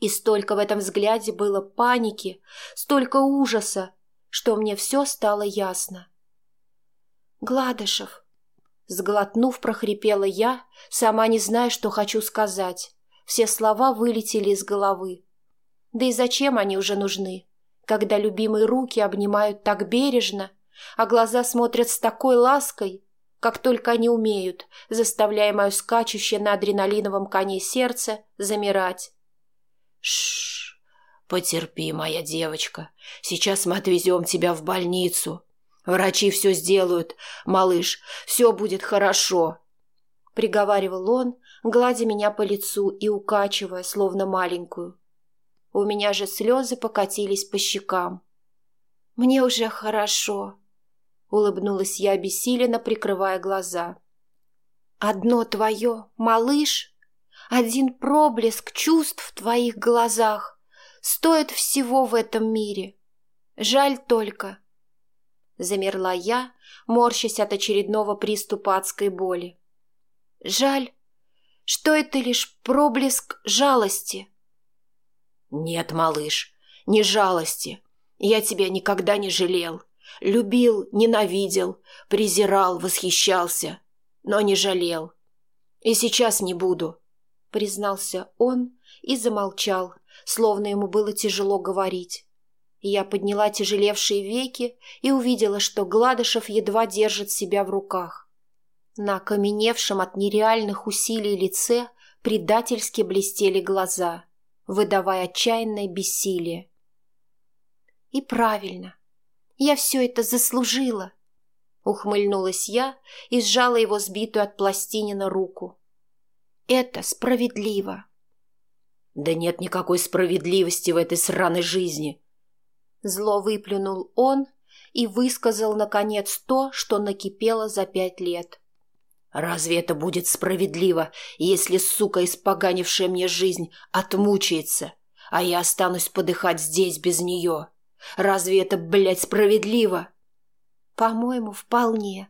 S1: И столько в этом взгляде было паники, столько ужаса, что мне все стало ясно. «Гладышев!» Сглотнув, прохрипела я, сама не зная, что хочу сказать. Все слова вылетели из головы. Да и зачем они уже нужны? когда любимые руки обнимают так бережно, а глаза смотрят с такой лаской, как только они умеют, заставляя мое скачущее на адреналиновом коне сердце замирать.
S2: Шш, потерпи, моя девочка. Сейчас мы отвезем тебя в больницу. Врачи все сделают, малыш, все будет хорошо. Приговаривал он, гладя меня по лицу и укачивая, словно маленькую.
S1: У меня же слезы покатились по щекам. «Мне уже хорошо», — улыбнулась я обессиленно, прикрывая глаза. «Одно твое, малыш, один проблеск чувств в твоих глазах стоит всего в этом мире. Жаль только». Замерла я, морщась от очередного приступа адской боли. «Жаль, что это лишь проблеск жалости».
S2: «Нет, малыш, не жалости. Я тебя никогда не жалел. Любил, ненавидел, презирал, восхищался, но не жалел. И сейчас не буду», — признался он и замолчал, словно ему было тяжело говорить. Я подняла тяжелевшие веки и увидела, что Гладышев едва держит себя в руках. На окаменевшем от нереальных усилий лице предательски блестели глаза выдавая отчаянное бессилие. «И правильно. Я все это заслужила», — ухмыльнулась я и сжала его сбитую от пластинина руку. «Это справедливо». «Да нет никакой справедливости в этой сраной жизни», —
S1: зло выплюнул он и высказал, наконец, то, что накипело за пять лет.
S2: Разве это будет справедливо, если сука, испоганившая мне жизнь, отмучается, а я останусь подыхать здесь без нее? Разве это, блядь, справедливо?
S1: По-моему, вполне.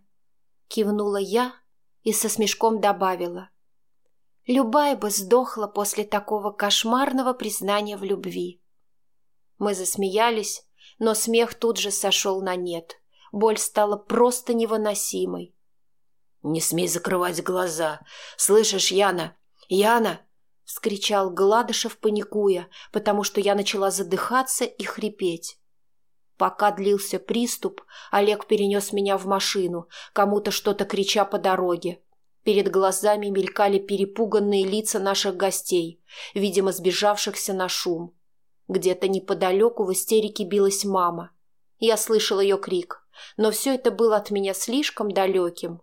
S1: Кивнула я и со смешком добавила. Любая бы сдохла после такого кошмарного признания в любви. Мы засмеялись, но смех тут же сошел на нет. Боль стала просто невыносимой.
S2: «Не смей закрывать глаза. Слышишь, Яна? Яна!» — вскричал Гладышев, паникуя, потому что я начала задыхаться и хрипеть. Пока длился приступ, Олег перенес меня в машину, кому-то что-то крича по дороге. Перед глазами мелькали перепуганные лица наших гостей, видимо, сбежавшихся на шум. Где-то неподалеку в истерике билась мама. Я слышал ее крик, но все это было от меня слишком далеким.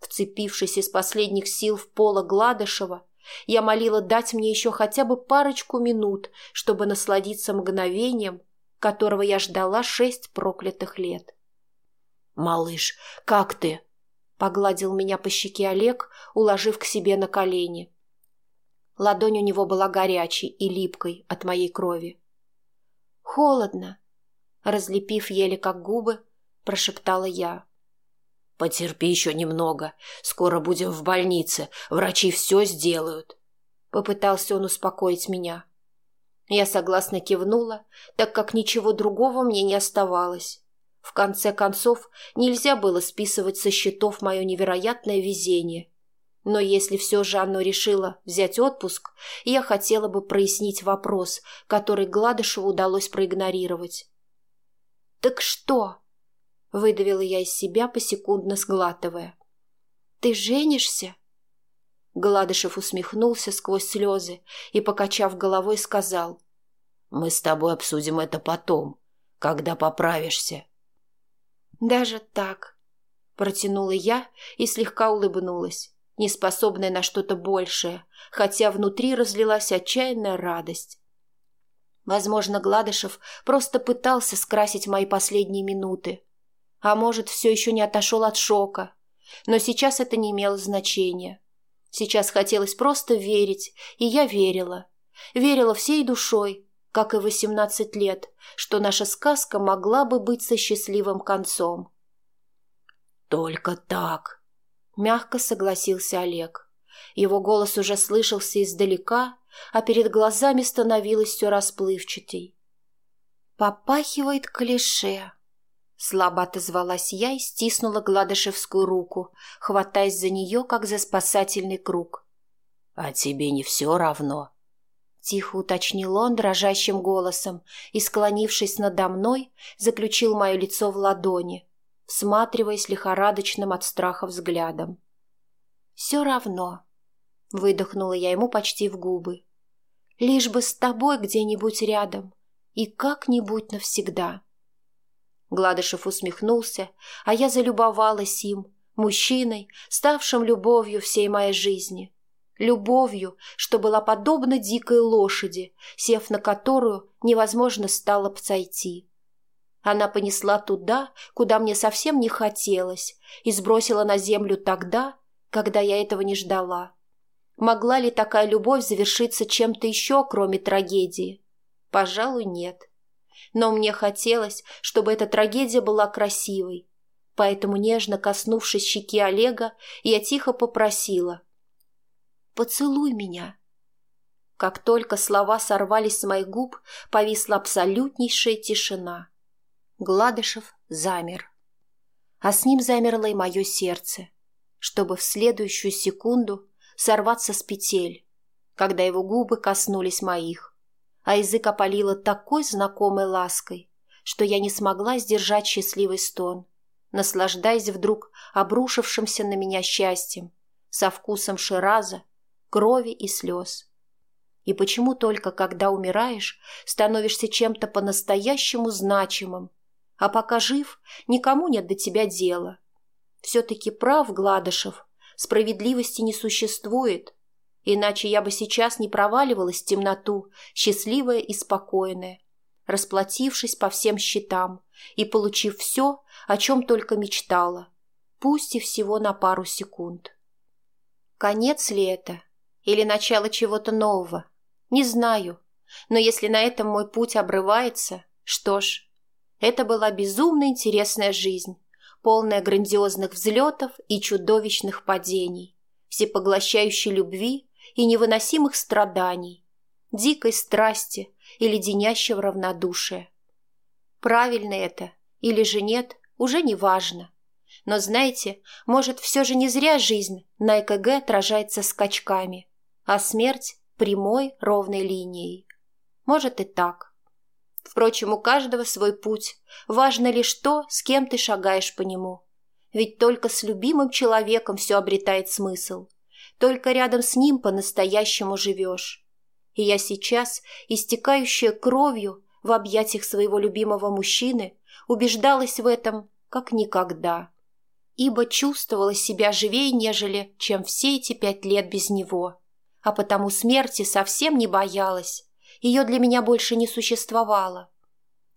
S2: Вцепившись из последних сил в поло Гладышева, я молила дать мне еще хотя бы парочку минут, чтобы насладиться мгновением, которого я ждала шесть проклятых лет. «Малыш, как ты?» — погладил меня по щеке Олег, уложив к себе на колени. Ладонь у него была горячей и липкой от моей крови.
S1: «Холодно», — разлепив еле как губы, прошептала я.
S2: «Потерпи еще немного. Скоро будем в больнице. Врачи все сделают».
S1: Попытался он успокоить меня. Я согласно кивнула, так как ничего другого мне не оставалось. В конце концов, нельзя было списывать со счетов мое невероятное везение. Но если все же оно решило взять отпуск, я хотела бы прояснить вопрос, который Гладышеву удалось проигнорировать. «Так что?» — выдавила я из себя, посекундно сглатывая. «Ты женишься?» Гладышев усмехнулся сквозь слезы и, покачав головой, сказал.
S2: «Мы с тобой обсудим это потом, когда поправишься».
S1: «Даже так?» — Протянула я и слегка улыбнулась, неспособная на что-то большее, хотя внутри разлилась отчаянная радость. Возможно, Гладышев просто пытался скрасить мои последние минуты. А может, все еще не отошел от шока. Но сейчас это не имело значения. Сейчас хотелось просто верить, и я верила. Верила всей душой, как и восемнадцать лет, что наша сказка могла бы быть со счастливым концом.
S2: «Только так», — мягко согласился Олег.
S1: Его голос уже слышался издалека, а перед глазами становилось все расплывчатей. «Попахивает клише», — слабо отозвалась я и стиснула Гладышевскую руку, хватаясь за нее, как за спасательный круг.
S2: «А тебе не все равно?»
S1: — тихо уточнил он дрожащим голосом и, склонившись надо мной, заключил мое лицо в ладони, всматриваясь лихорадочным от страха взглядом. «Все равно», — выдохнула я ему почти в губы, — «лишь бы с тобой где-нибудь рядом и как-нибудь навсегда». Гладышев усмехнулся, а я залюбовалась им, мужчиной, ставшим любовью всей моей жизни. Любовью, что была подобна дикой лошади, сев на которую невозможно стало сойти. Она понесла туда, куда мне совсем не хотелось, и сбросила на землю тогда, когда я этого не ждала. Могла ли такая любовь завершиться чем-то еще, кроме трагедии? Пожалуй, нет. Но мне хотелось, чтобы эта трагедия была красивой. Поэтому, нежно коснувшись щеки Олега, я тихо попросила. «Поцелуй меня». Как только слова сорвались с моих губ, повисла абсолютнейшая тишина. Гладышев замер. А с ним замерло и мое сердце, чтобы в следующую секунду сорваться с петель, когда его губы коснулись моих, а язык опалило такой знакомой лаской, что я не смогла сдержать счастливый стон, наслаждаясь вдруг обрушившимся на меня счастьем, со вкусом шираза, крови и слез. И почему только когда умираешь, становишься чем-то по-настоящему значимым, а пока жив, никому нет до тебя дела. Все-таки прав Гладышев, справедливости не существует, иначе я бы сейчас не проваливалась в темноту, счастливая и спокойная, расплатившись по всем счетам и получив все, о чем только мечтала, пусть и всего на пару секунд. Конец ли это? Или начало чего-то нового? Не знаю, но если на этом мой путь обрывается, что ж, это была безумно интересная жизнь, полная грандиозных взлетов и чудовищных падений, всепоглощающей любви и невыносимых страданий, дикой страсти и леденящего равнодушия. Правильно это или же нет, уже не важно. Но знаете, может, все же не зря жизнь на ЭКГ отражается скачками, а смерть – прямой ровной линией. Может и так. Впрочем, у каждого свой путь. Важно лишь то, с кем ты шагаешь по нему. Ведь только с любимым человеком все обретает смысл. Только рядом с ним по-настоящему живешь. И я сейчас, истекающая кровью в объятиях своего любимого мужчины, убеждалась в этом как никогда. Ибо чувствовала себя живее, нежели, чем все эти пять лет без него. А потому смерти совсем не боялась ее для меня больше не существовало.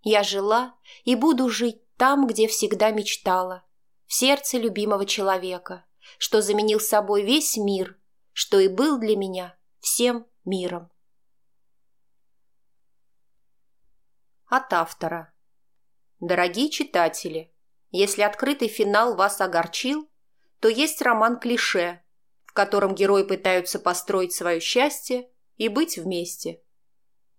S1: Я жила и буду жить там, где всегда мечтала, в сердце любимого человека, что заменил собой весь мир, что и был для меня всем миром. От автора. Дорогие читатели, если открытый финал вас огорчил, то есть роман-клише, в котором герои пытаются построить свое счастье и быть вместе –